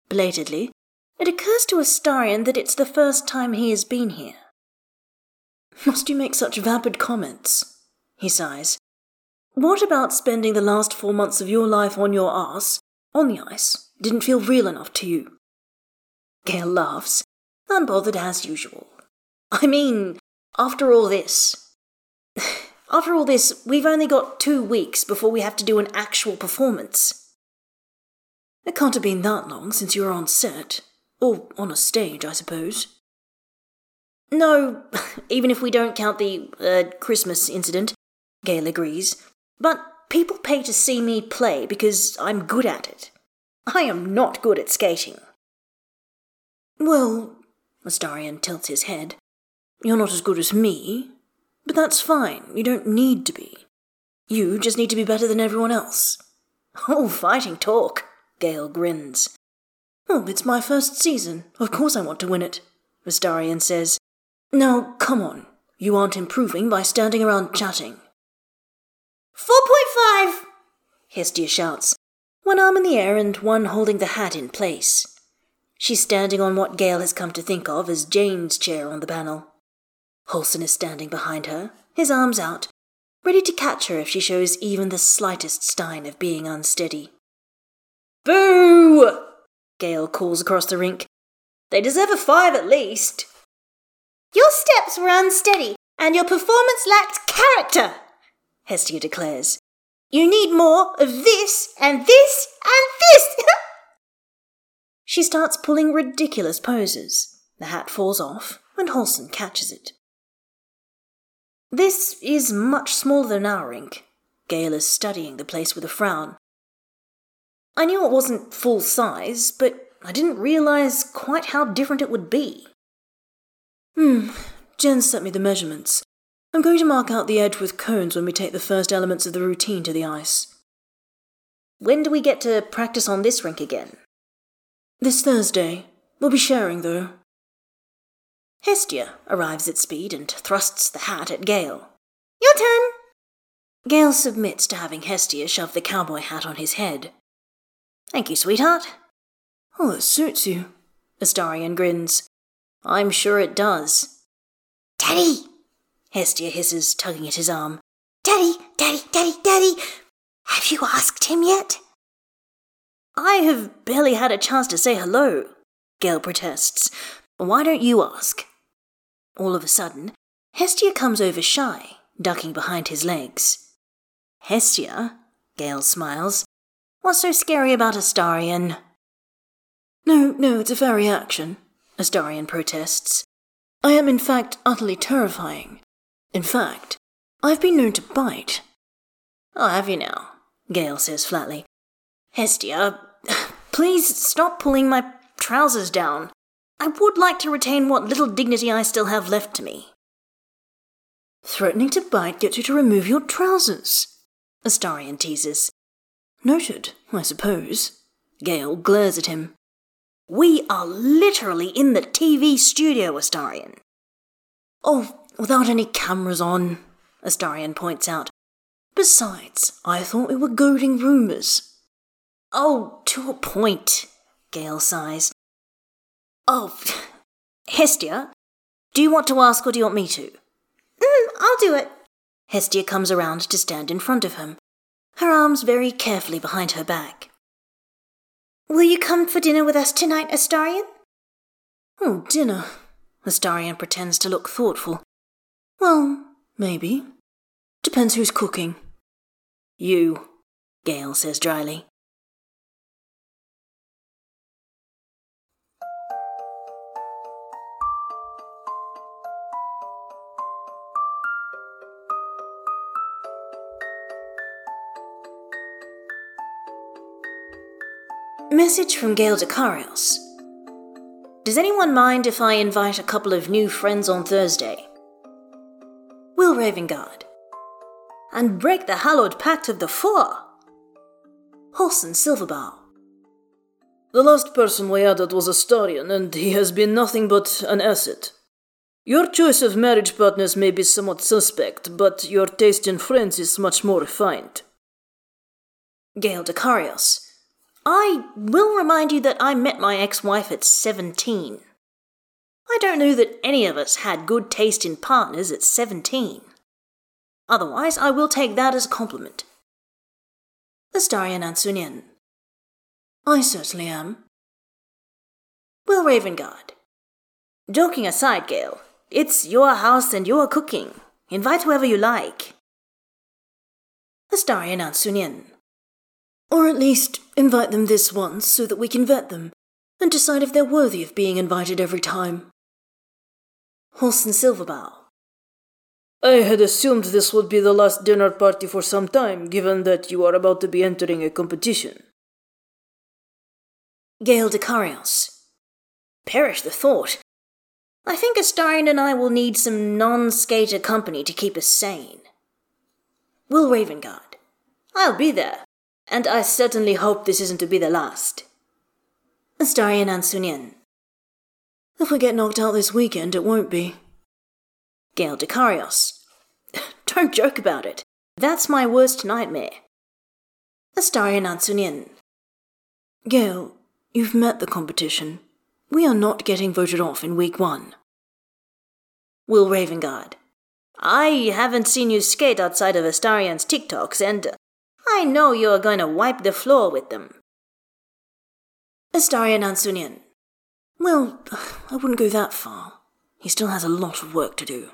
Belatedly, it occurs to Astarion that it's the first time he has been here. Must you make such vapid comments? He sighs. What about spending the last four months of your life on your ass, on the ice, didn't feel real enough to you? Gale laughs, unbothered as usual. I mean, after all this. After all this, we've only got two weeks before we have to do an actual performance. It can't have been that long since you were on set. Or on a stage, I suppose. No, even if we don't count the uh, Christmas incident, Gale agrees. But people pay to see me play because I'm good at it. I am not good at skating. Well, Astarion tilts his head. You're not as good as me, but that's fine. You don't need to be. You just need to be better than everyone else. Oh, fighting talk, Gale grins. Oh, it's my first season. Of course I want to win it, Astarion says, now, come on. You aren't improving by standing around chatting. 4.5! Hestia shouts, one arm in the air and one holding the hat in place. She's standing on what Gale has come to think of as Jane's chair on the panel. Halsin is standing behind her, his arms out, ready to catch her if she shows even the slightest sign of being unsteady. Boo! Gale calls across the rink. They deserve a five at least. Your steps were unsteady, and your performance lacked character, Hestia declares. You need more of this and this and this. she starts pulling ridiculous poses. The hat falls off, and Halsin catches it. This is much smaller than our rink. Gale is studying the place with a frown. I knew it wasn't full size, but I didn't realize quite how different it would be. Hmm, Jen sent me the measurements. I'm going to mark out the edge with cones when we take the first elements of the routine to the ice. When do we get to practice on this rink again? This Thursday. We'll be sharing, though. Hestia arrives at speed and thrusts the hat at Gale. Your turn! Gale submits to having Hestia shove the cowboy hat on his head. Thank you, sweetheart. Oh, it suits you. Astarion grins. I'm sure it does. Daddy! Hestia hisses, tugging at his arm. Daddy, Daddy, Daddy, Daddy! Have you asked him yet? I have barely had a chance to say hello, Gale protests. Why don't you ask? All of a sudden, Hestia comes over shy, ducking behind his legs. Hestia, Gale smiles. What's so scary about Astarion? No, no, it's a fair reaction, Astarion protests. I am in fact utterly terrifying. In fact, I've been known to bite. Oh, have you now? Gale says flatly. Hestia, please stop pulling my trousers down. I would like to retain what little dignity I still have left to me. Threatening to bite gets you to remove your trousers, Astarion teases. Noted, I suppose. Gale glares at him. We are literally in the TV studio, Astarion. Oh, without any cameras on, Astarion points out. Besides, I thought we were goading rumours. Oh, to a point, Gale sighs. Oh, Hestia, do you want to ask or do you want me to? Mm, I'll do it. Hestia comes around to stand in front of him, her arms very carefully behind her back. Will you come for dinner with us tonight, Astarion? Oh, dinner. Astarion pretends to look thoughtful. Well, maybe. Depends who's cooking. You, Gale says dryly. Message from Gale Dekarios. Does anyone mind if I invite a couple of new friends on Thursday? Will Ravengard. And break the hallowed pact of the Four. Halsin Silverbow. The last person we added was a Astarion, and he has been nothing but an asset. Your choice of marriage partners may be somewhat suspect, but your taste in friends is much more refined. Gale Dekarios. I will remind you that I met my ex wife at 17. I don't know that any of us had good taste in partners at 17. Otherwise, I will take that as a compliment. Astarion Ancunín. I certainly am. Will Ravengard. Joking aside, Gale, it's your house and you're cooking. Invite whoever you like. Astarion Ancunín. Or at least invite them this once so that we can vet them and decide if they're worthy of being invited every time. Halsin Silverbow. I had assumed this would be the last dinner party for some time, given that you are about to be entering a competition. Gale Dekarios. Perish the thought. I think Astarion and I will need some non skater company to keep us sane. Will Ravengard. I'll be there and I certainly hope this isn't to be the last. Astarion Ancunín. If we get knocked out this weekend, it won't be. Gale Dekarios. Don't joke about it. That's my worst nightmare. Astarion Ancunín. Gale, you've met the competition. we are not getting voted off in week one. Will Ravengard. I haven't seen you skate outside of Astarion's TikToks, and I know you are going to wipe the floor with them. Astarion Ancunín. Well, I wouldn't go that far. He still has a lot of work to do.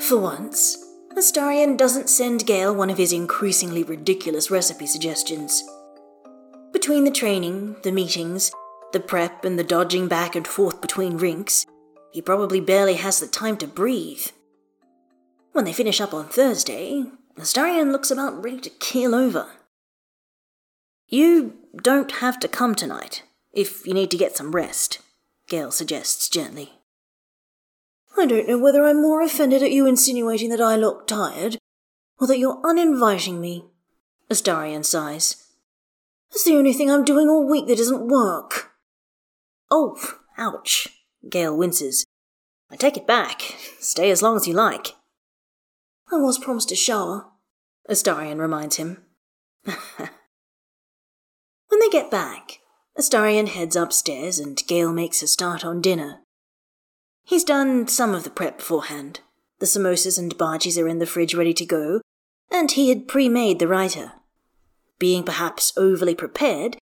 For once, Astarion doesn't send Gale one of his increasingly ridiculous recipe suggestions. Between the training, the meetings, the prep, and the dodging back and forth between rinks, he probably barely has the time to breathe. When they finish up on Thursday, Astarion looks about ready to keel over. You don't have to come tonight, if you need to get some rest, Gale suggests gently. I don't know whether I'm more offended at you insinuating that I look tired, or that you're uninviting me. Astarion sighs. That's the only thing I'm doing all week that doesn't work. Oh, ouch. Gale winces. I take it back. Stay as long as you like. I was promised a shower, Astarion reminds him. when they get back, Astarion heads upstairs and Gale makes a start on dinner. He's done some of the prep beforehand. The samosas and bhajis are in the fridge ready to go, and he had pre made the raita. Being perhaps overly prepared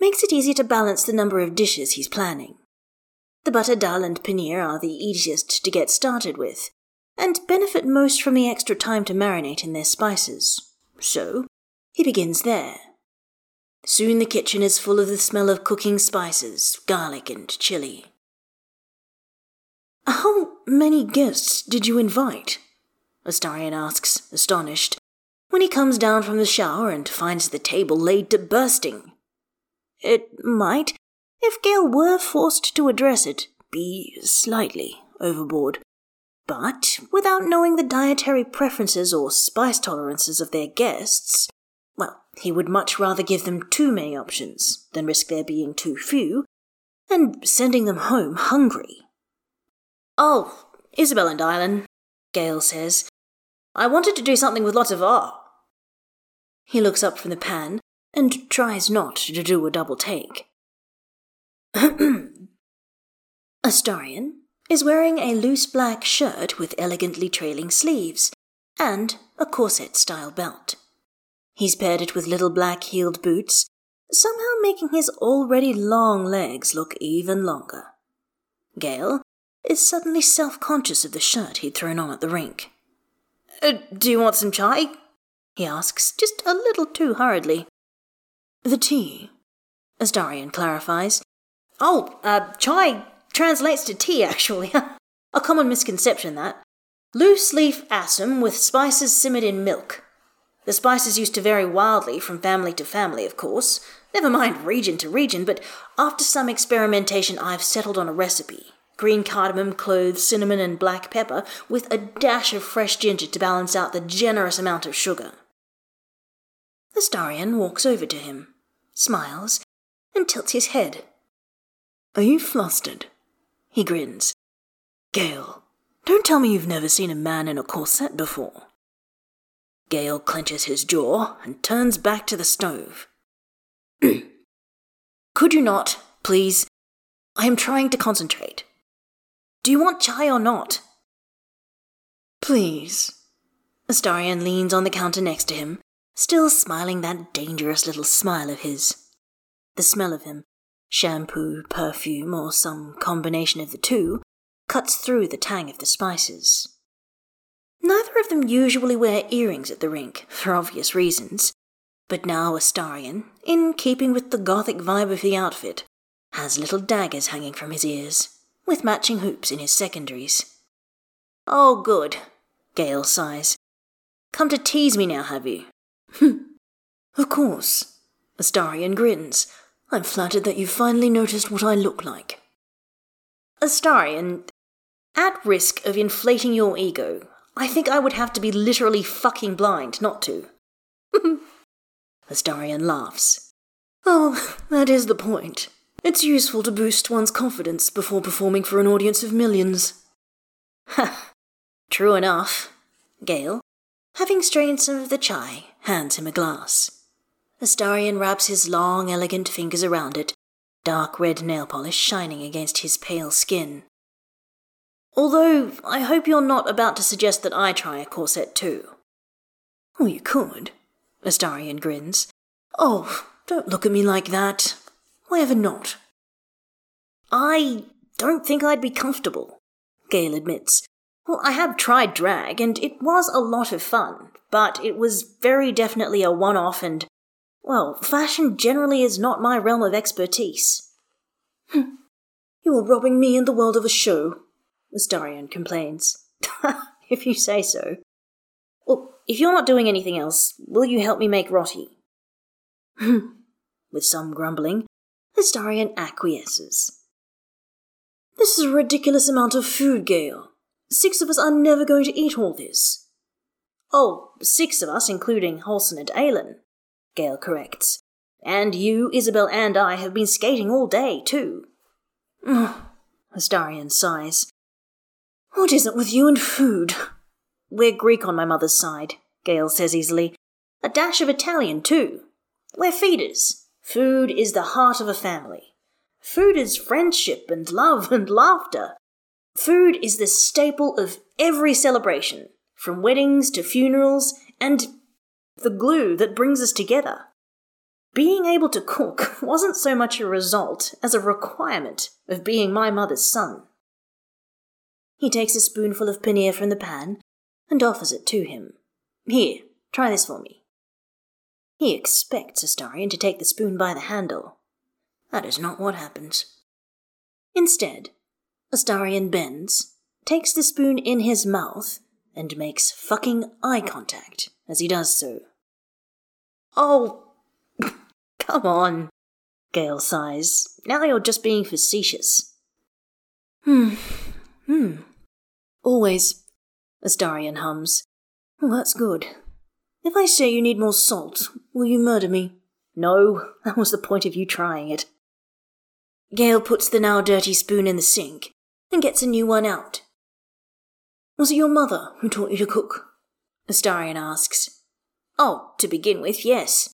makes it easy to balance the number of dishes he's planning. The butter dal and paneer are the easiest to get started with, and benefit most from the extra time to marinate in their spices. So, he begins there. Soon the kitchen is full of the smell of cooking spices, garlic, and chili. How many guests did you invite? Astarion asks, astonished, when he comes down from the shower and finds the table laid to bursting. It might, if Gale were forced to address it, be slightly overboard. But without knowing the dietary preferences or spice tolerances of their guests, well, he would much rather give them too many options than risk there being too few, and sending them home hungry. Oh, Isabel and Dylan, Gale says. I wanted to do something with lots of R. He looks up from the pan and tries not to do a double take. Astarion is wearing a loose black shirt with elegantly trailing sleeves and a corset style belt. He's paired it with little black heeled boots, somehow making his already long legs look even longer. Gale is suddenly self conscious of the shirt he'd thrown on at the rink. Uh, do you want some chai? he asks, just a little too hurriedly. The tea, Astarion clarifies. Oh, uh, chai translates to tea, actually. a common misconception, that. Loose leaf assam with spices simmered in milk. The spices used to vary wildly from family to family, of course. Never mind region to region, but after some experimentation, I've settled on a recipe green cardamom, cloves, cinnamon, and black pepper, with a dash of fresh ginger to balance out the generous amount of sugar. The Astarion walks over to him, smiles, and tilts his head. Are you flustered? He grins. Gale, don't tell me you've never seen a man in a corset before. Gale clenches his jaw and turns back to the stove. Could you not, please? I am trying to concentrate. Do you want chai or not? Please. Astarion leans on the counter next to him, still smiling that dangerous little smile of his. The smell of him, shampoo, perfume, or some combination of the two, cuts through the tang of the spices. Neither of them usually wear earrings at the rink, for obvious reasons, but now Astarion, in keeping with the gothic vibe of the outfit, has little daggers hanging from his ears with matching hoops in his secondaries. Oh, good, Gale sighs. Come to tease me now, have you? Hm. of course. Astarion grins. I'm flattered that you've finally noticed what I look like. Astarion, at risk of inflating your ego, I think I would have to be literally fucking blind not to. Astarion laughs. Oh, that is the point. It's useful to boost one's confidence before performing for an audience of millions. Ha! True enough. Gale, having strained some of the chai, hands him a glass. Astarion wraps his long, elegant fingers around it, dark red nail polish shining against his pale skin. Although, I hope you're not about to suggest that I try a corset too. Oh, you could. Astarion grins. Oh, don't look at me like that. Ever not? I don't think I'd be comfortable, Gale admits. Well, I have tried drag, and it was a lot of fun, but it was very definitely a one off, and, well, fashion generally is not my realm of expertise. Hmm. you are robbing me and the world of a show, Astarion complains. if you say so. Well, if you're not doing anything else, will you help me make roti? Hmm. With some grumbling, Astarion acquiesces. This is a ridiculous amount of food, Gale. Six of us are never going to eat all this. Oh, six of us, including Halsin and Aelin, Gale corrects. And you, Isabel, and I have been skating all day, too. Astarion sighs. What is it with you and food? We're Greek on my mother's side, Gale says easily. A dash of Italian, too. We're feeders. Food is the heart of a family. Food is friendship and love and laughter. Food is the staple of every celebration, from weddings to funerals, and the glue that brings us together. Being able to cook wasn't so much a result as a requirement of being my mother's son. He takes a spoonful of paneer from the pan and offers it to him. Here, try this for me. He expects Astarion to take the spoon by the handle. That is not what happens. Instead, Astarion bends, takes the spoon in his mouth, and makes fucking eye contact as he does so. Oh, come on, Gale sighs. Now you're just being facetious. Hmm, hmm. Always, Astarion hums. Well, that's good. If I say you need more salt, will you murder me? No, that was the point of you trying it. Gale puts the now dirty spoon in the sink and gets a new one out. Was it your mother who taught you to cook? Astarion asks. Oh, to begin with, yes.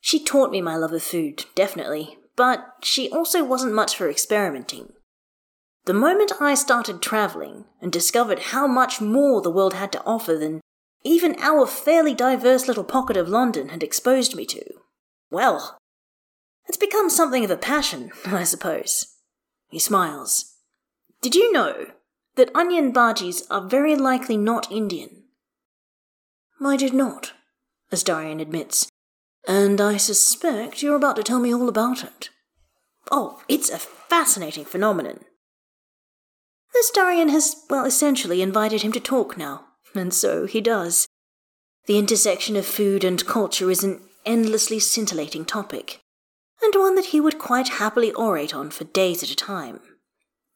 She taught me my love of food, definitely, but she also wasn't much for experimenting. The moment I started travelling and discovered how much more the world had to offer than even our fairly diverse little pocket of London had exposed me to, well, it's become something of a passion, I suppose. He smiles. Did you know that onion bhajis are very likely not Indian? I did not, Astarion admits, and I suspect you're about to tell me all about it. Oh, it's a fascinating phenomenon. Astarion has, well, essentially invited him to talk now, and so he does. The intersection of food and culture is an endlessly scintillating topic, and one that he would quite happily orate on for days at a time.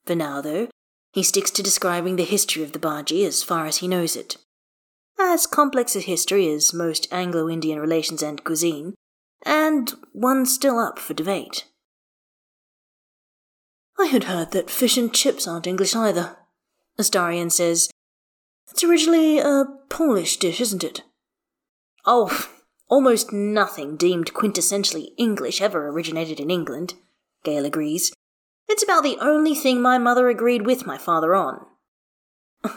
For now, though, he sticks to describing the history of the bhaji as far as he knows it. As complex a history as most Anglo Indian relations and cuisine, and one still up for debate. I had heard that fish and chips aren't English either, Astarion says. It's originally a Polish dish, isn't it? Oh, almost nothing deemed quintessentially English ever originated in England, Gale agrees. It's about the only thing my mother agreed with my father on.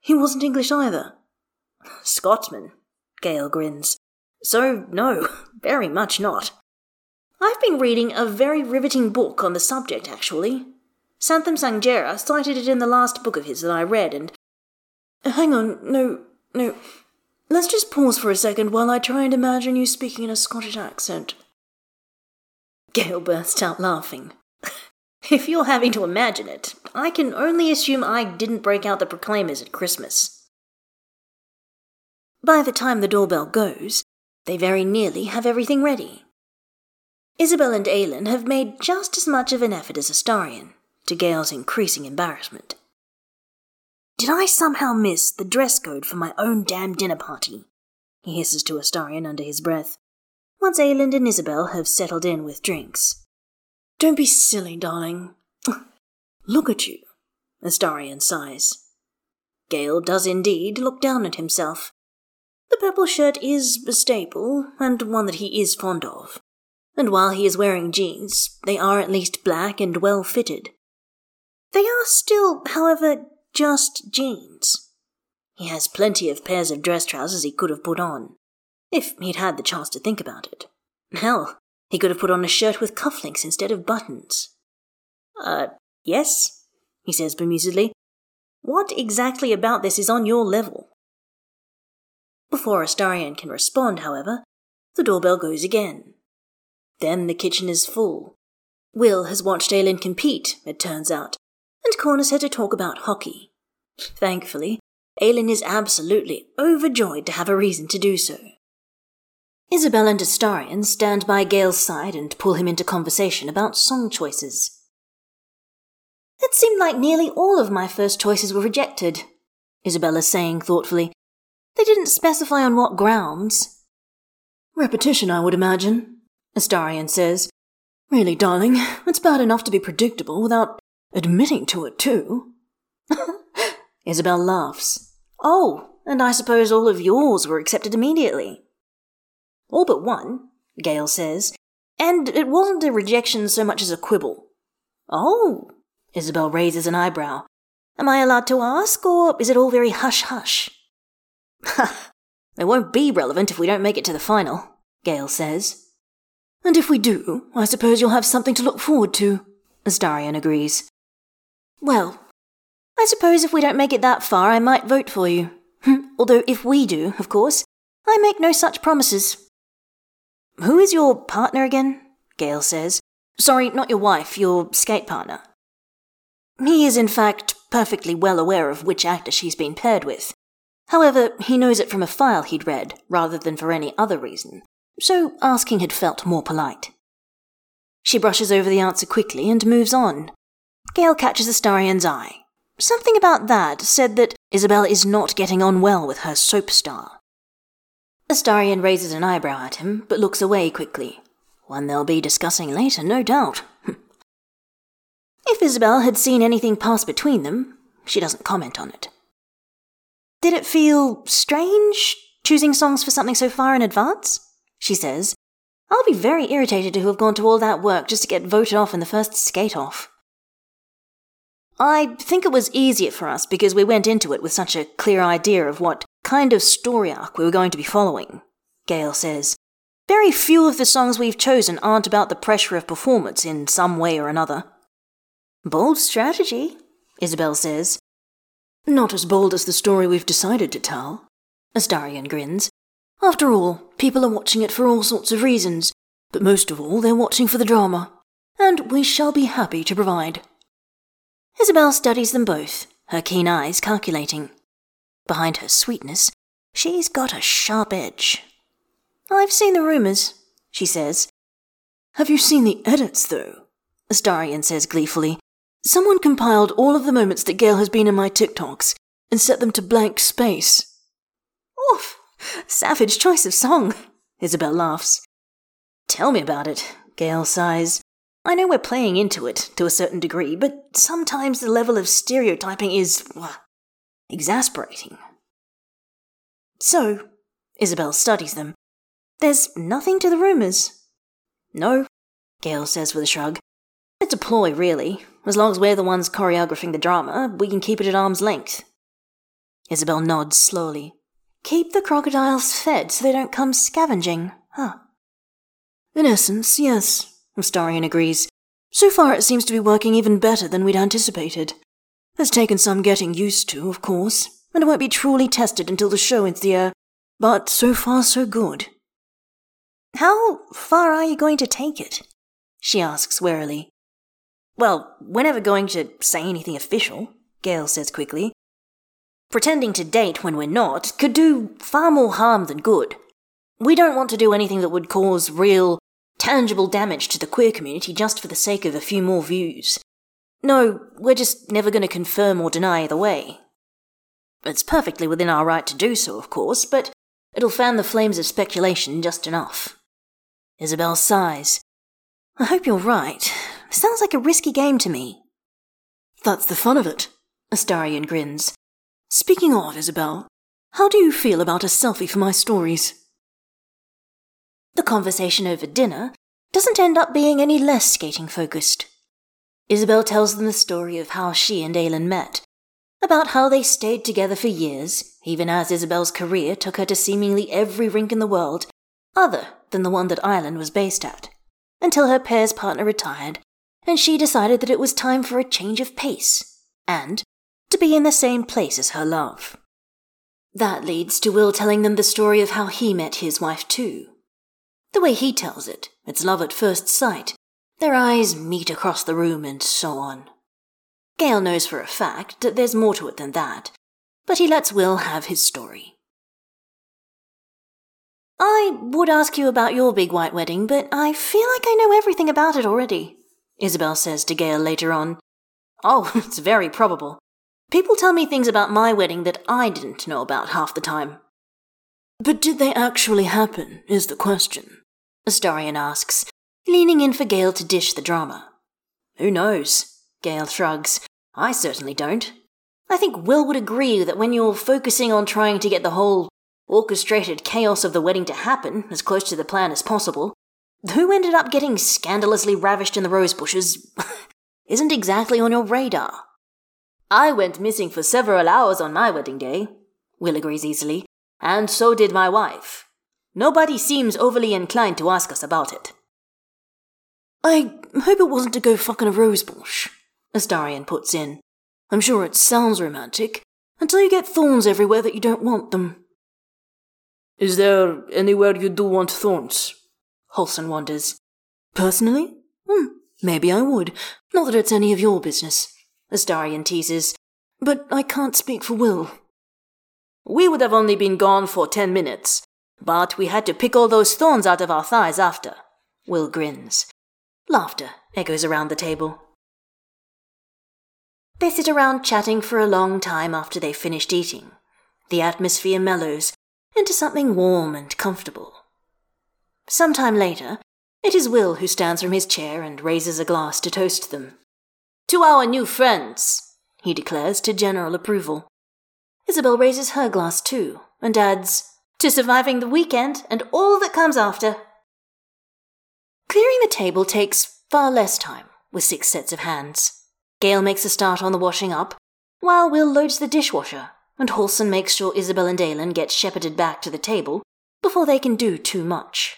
He wasn't English either. Scotsman, Gale grins. So, no, very much not. I've been reading a very riveting book on the subject, actually. Sathnam Sanghera cited it in the last book of his that I read, and. Hang on, no, no. Let's just pause for a second while I try and imagine you speaking in a Scottish accent. Gale bursts out laughing. if you're having to imagine it, I can only assume I didn't break out the proclaimers at Christmas. By the time the doorbell goes, they very nearly have everything ready. Isabel and Aelin have made just as much of an effort as Astarion, to Gale's increasing embarrassment. Did I somehow miss the dress code for my own damn dinner party? He hisses to Astarion under his breath, once Aelin and Isabel have settled in with drinks. Don't be silly, darling. Look at you, Astarion sighs. Gale does indeed look down at himself. The purple shirt is a staple, and one that he is fond of. And while he is wearing jeans, they are at least black and well fitted. They are still, however, just jeans. He has plenty of pairs of dress trousers he could have put on, if he'd had the chance to think about it. Hell, he could have put on a shirt with cufflinks instead of buttons. Uh, yes, he says bemusedly. What exactly about this is on your level? Before Astarion can respond, however, the doorbell goes again. Then the kitchen is full. Will has watched Aelin compete, it turns out, and corners her to talk about hockey. Thankfully, Aelin is absolutely overjoyed to have a reason to do so. Isabel and Astarion stand by Gale's side and pull him into conversation about song choices. It seemed like nearly all of my first choices were rejected, Isabel is saying thoughtfully. They didn't specify on what grounds. Repetition, I would imagine, Astarion says. Really, darling, it's bad enough to be predictable without admitting to it, too. Isabel laughs. Oh, and I suppose all of yours were accepted immediately. All but one, Gale says, and it wasn't a rejection so much as a quibble. Oh, Isabel raises an eyebrow. Am I allowed to ask, or is it all very hush hush? Ha! it won't be relevant if we don't make it to the final, Gale says. And if we do, I suppose you'll have something to look forward to, Astarion agrees. Well, I suppose if we don't make it that far, I might vote for you. Hmm, although if we do, of course, I make no such promises. Who is your partner again? Gale says. Sorry, not your wife, your skate partner. He is, in fact, perfectly well aware of which actor she's been paired with. However, he knows it from a file he'd read, rather than for any other reason, so asking had felt more polite. She brushes over the answer quickly and moves on. Gale catches Astarion's eye. Something about that said that Isabel is not getting on well with her soap star. Astarion raises an eyebrow at him, but looks away quickly. One they'll be discussing later, no doubt. if Isabel had seen anything pass between them, she doesn't comment on it. Did it feel strange, choosing songs for something so far in advance? She says. I'll be very irritated to have gone to all that work just to get voted off in the first skate off. I think it was easier for us because we went into it with such a clear idea of what kind of story arc we were going to be following, Gale says. Very few of the songs we've chosen aren't about the pressure of performance in some way or another. Bold strategy, Isabel says. Not as bold as the story we've decided to tell. Astarion grins. After all, people are watching it for all sorts of reasons, but most of all, they're watching for the drama. And we shall be happy to provide. Isabel studies them both, her keen eyes calculating. Behind her sweetness, she's got a sharp edge. I've seen the rumours, she says. Have you seen the edits, though? Astarion says gleefully. Someone compiled all of the moments that Gale has been in my TikToks and set them to blank space. Oof! Savage choice of song, Isabel laughs. Tell me about it, Gale sighs. I know we're playing into it to a certain degree, but sometimes the level of stereotyping is. Well, exasperating. So, Isabel studies them. There's nothing to the rumours. No, Gale says with a shrug. It's a ploy, really. As long as we're the ones choreographing the drama, we can keep it at arm's length. Isabel nods slowly. Keep the crocodiles fed so they don't come scavenging, huh? In essence, yes, Astarion agrees. So far it seems to be working even better than we'd anticipated. Has taken some getting used to, of course, and it won't be truly tested until the show is the air, but so far so good. How far are you going to take it? She asks warily. Well, we're never going to say anything official, Gale says quickly. Pretending to date when we're not could do far more harm than good. We don't want to do anything that would cause real, tangible damage to the queer community just for the sake of a few more views. No, we're just never going to confirm or deny either way. It's perfectly within our right to do so, of course, but it'll fan the flames of speculation just enough. Isabel sighs. I hope you're right. Sounds like a risky game to me. That's the fun of it, Astarion grins. Speaking of, Isabel, how do you feel about a selfie for my stories? The conversation over dinner doesn't end up being any less skating focused. Isabel tells them the story of how she and Aelin met, about how they stayed together for years, even as Isabel's career took her to seemingly every rink in the world, other than the one that Aelin was based at, until her pairs partner retired, and she decided that it was time for a change of pace, and to be in the same place as her love. That leads to Will telling them the story of how he met his wife too. The way he tells it, it's love at first sight. Their eyes meet across the room and so on. Gale knows for a fact that there's more to it than that, but he lets Will have his story. I would ask you about your big white wedding, but I feel like I know everything about it already, Isabel says to Gale later on. Oh, it's very probable. People tell me things about my wedding that I didn't know about half the time. But did they actually happen, is the question, Astarion asks, leaning in for Gale to dish the drama. Who knows? Gale shrugs. I certainly don't. I think Will would agree that when you're focusing on trying to get the whole orchestrated chaos of the wedding to happen as close to the plan as possible, who ended up getting scandalously ravished in the rose bushes isn't exactly on your radar. I went missing for several hours on my wedding day, Will agrees easily, and so did my wife. Nobody seems overly inclined to ask us about it. I hope it wasn't to go fucking a rose bush, Astarion puts in. I'm sure it sounds romantic, until you get thorns everywhere that you don't want them. Is there anywhere you do want thorns? Halsin wonders. Personally? Hmm, maybe I would. Not that it's any of your business, Astarion teases. But I can't speak for Will. We would have only been gone for ten minutes, but we had to pick all those thorns out of our thighs after. Will grins. Laughter echoes around the table. They sit around chatting for a long time after they've finished eating. The atmosphere mellows into something warm and comfortable. Some time later, it is Will who stands from his chair and raises a glass to toast them. To our new friends, he declares to general approval. Isabel raises her glass too and adds, To surviving the weekend and all that comes after. Clearing the table takes far less time with six sets of hands. Gale makes a start on the washing up, while Will loads the dishwasher, and Halsin makes sure Isabel and Aelin get shepherded back to the table before they can do too much.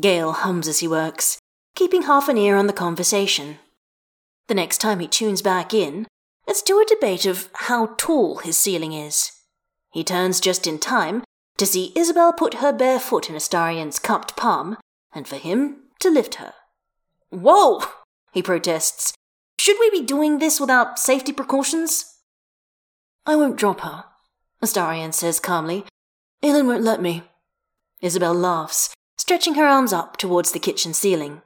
Gale hums as he works, keeping half an ear on the conversation. The next time he tunes back in, it's to a debate of how tall his ceiling is. He turns just in time to see Isabel put her bare foot in Astarion's cupped palm, and for him to lift her. Whoa! he protests, should we be doing this without safety precautions? I won't drop her, Astarion says calmly. Aelin won't let me. Isabel laughs, stretching her arms up towards the kitchen ceiling.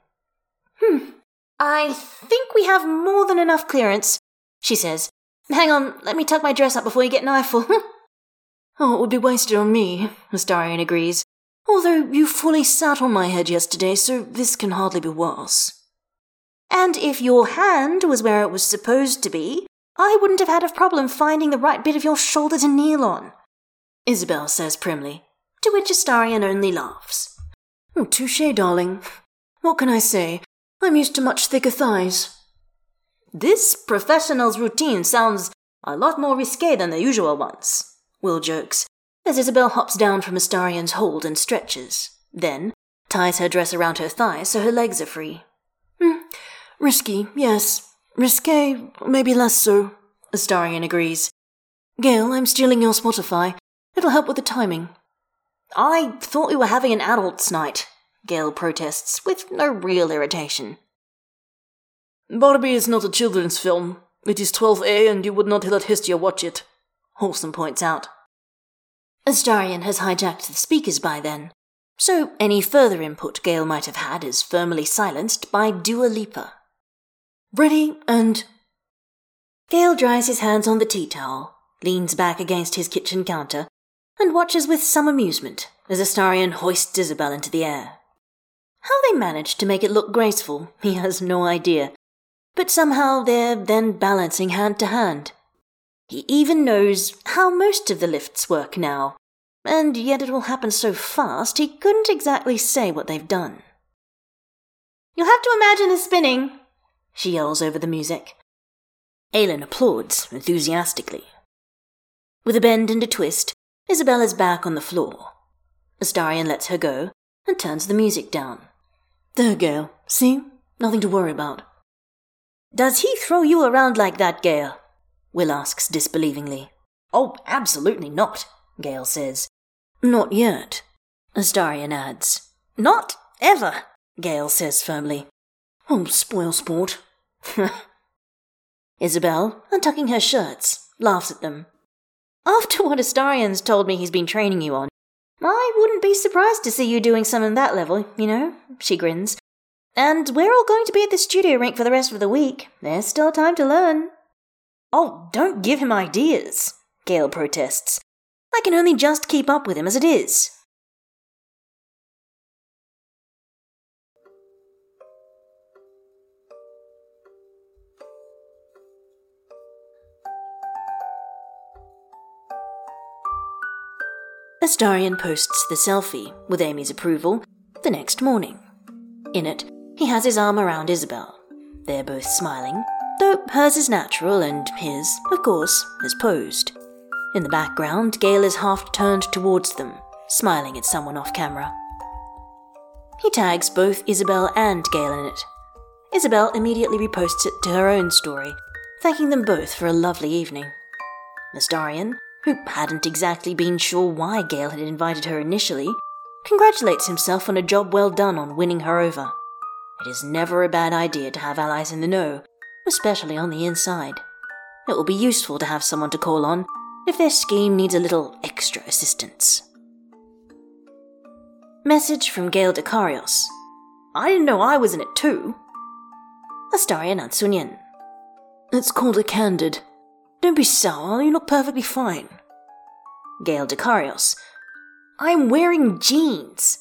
Hmm, I think we have more than enough clearance, she says. Hang on, let me tuck my dress up before you get an eyeful. oh, it would be wasted on me, Astarion agrees. Although you fully sat on my head yesterday, so this can hardly be worse. And if your hand was where it was supposed to be, I wouldn't have had a problem finding the right bit of your shoulder to kneel on. Isabel says primly, to which Astarion only laughs. Oh, touche, darling. What can I say? I'm used to much thicker thighs. This professional's routine sounds a lot more risque than the usual ones, Will jokes, as Isabel hops down from Astarion's hold and stretches, then ties her dress around her thighs so her legs are free. Hmm, Risky, yes. Risque, maybe less so, Astarion agrees. Gale, I'm stealing your Spotify. It'll help with the timing. I thought we were having an adults' night, Gale protests, with no real irritation. Barbie is not a children's film. It is 12A and you would not let Hestia watch it, Halsin points out. Astarion has hijacked the speakers by then, so any further input Gale might have had is firmly silenced by Dua Lipa. Ready and. Gale dries his hands on the tea towel, leans back against his kitchen counter, and watches with some amusement as Astarion hoists Isabel into the air. How they managed to make it look graceful, he has no idea. But somehow they're then balancing hand to hand. He even knows how most of the lifts work now, and yet it all happened so fast he couldn't exactly say what they've done. You'll have to imagine us spinning, she yells over the music. Aelin applauds enthusiastically. With a bend and a twist, Isabella's back on the floor. Astarion lets her go and turns the music down. There, Gale. See? Nothing to worry about. Does he throw you around like that, Gale? Will asks disbelievingly. Oh, absolutely not, Gale says. Not yet, Astarion adds. Not ever, Gale says firmly. Oh, spoil sport. Isabel, untucking her shirts, laughs at them. After what Astarion's told me he's been training you on, I wouldn't be surprised to see you doing some of that level, you know, she grins. And we're all going to be at the studio rink for the rest of the week. There's still time to learn. Oh, don't give him ideas, Gale protests. I can only just keep up with him as it is. Astarion posts the selfie, with Amy's approval, the next morning. In it, he has his arm around Isabel. They're both smiling, though hers is natural and his, of course, is posed. In the background, Gale is half turned towards them, smiling at someone off camera. He tags both Isabel and Gale in it. Isabel immediately reposts it to her own story, thanking them both for a lovely evening. Astarion, who hadn't exactly been sure why Gale had invited her initially, congratulates himself on a job well done on winning her over. It is never a bad idea to have allies in the know, especially on the inside. It will be useful to have someone to call on if their scheme needs a little extra assistance. Message from Gale Dekarios. I didn't know I was in it too. Astarion Ancunín. It's called a candid. Don't be sour, you look perfectly fine. Gale Dekarios. I'm wearing jeans.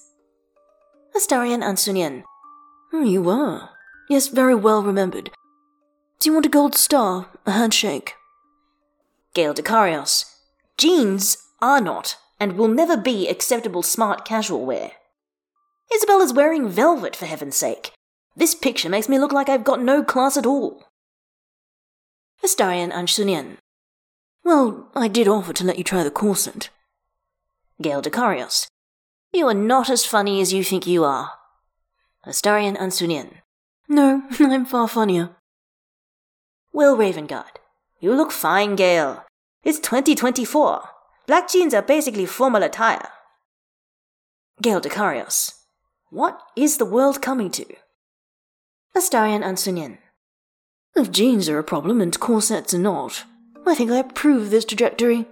Astarion Ancunín. Oh, you were. Yes, very well remembered. Do you want a gold star, a handshake? Gale Dekarios. Jeans are not, and will never be, acceptable smart casual wear. Isabel is wearing velvet, for heaven's sake. This picture makes me look like I've got no class at all. Astarion Ancunín. Well, I did offer to let you try the corset. Gale Dekarios. You are not as funny as you think you are. Astarion Ancunín. No, I'm far funnier. Will Ravengard. You look fine, Gale. It's 2024. Black jeans are basically formal attire. Gale Dekarios. What is the world coming to? Astarion Ancunín. If jeans are a problem and corsets are not, I think I approve this trajectory.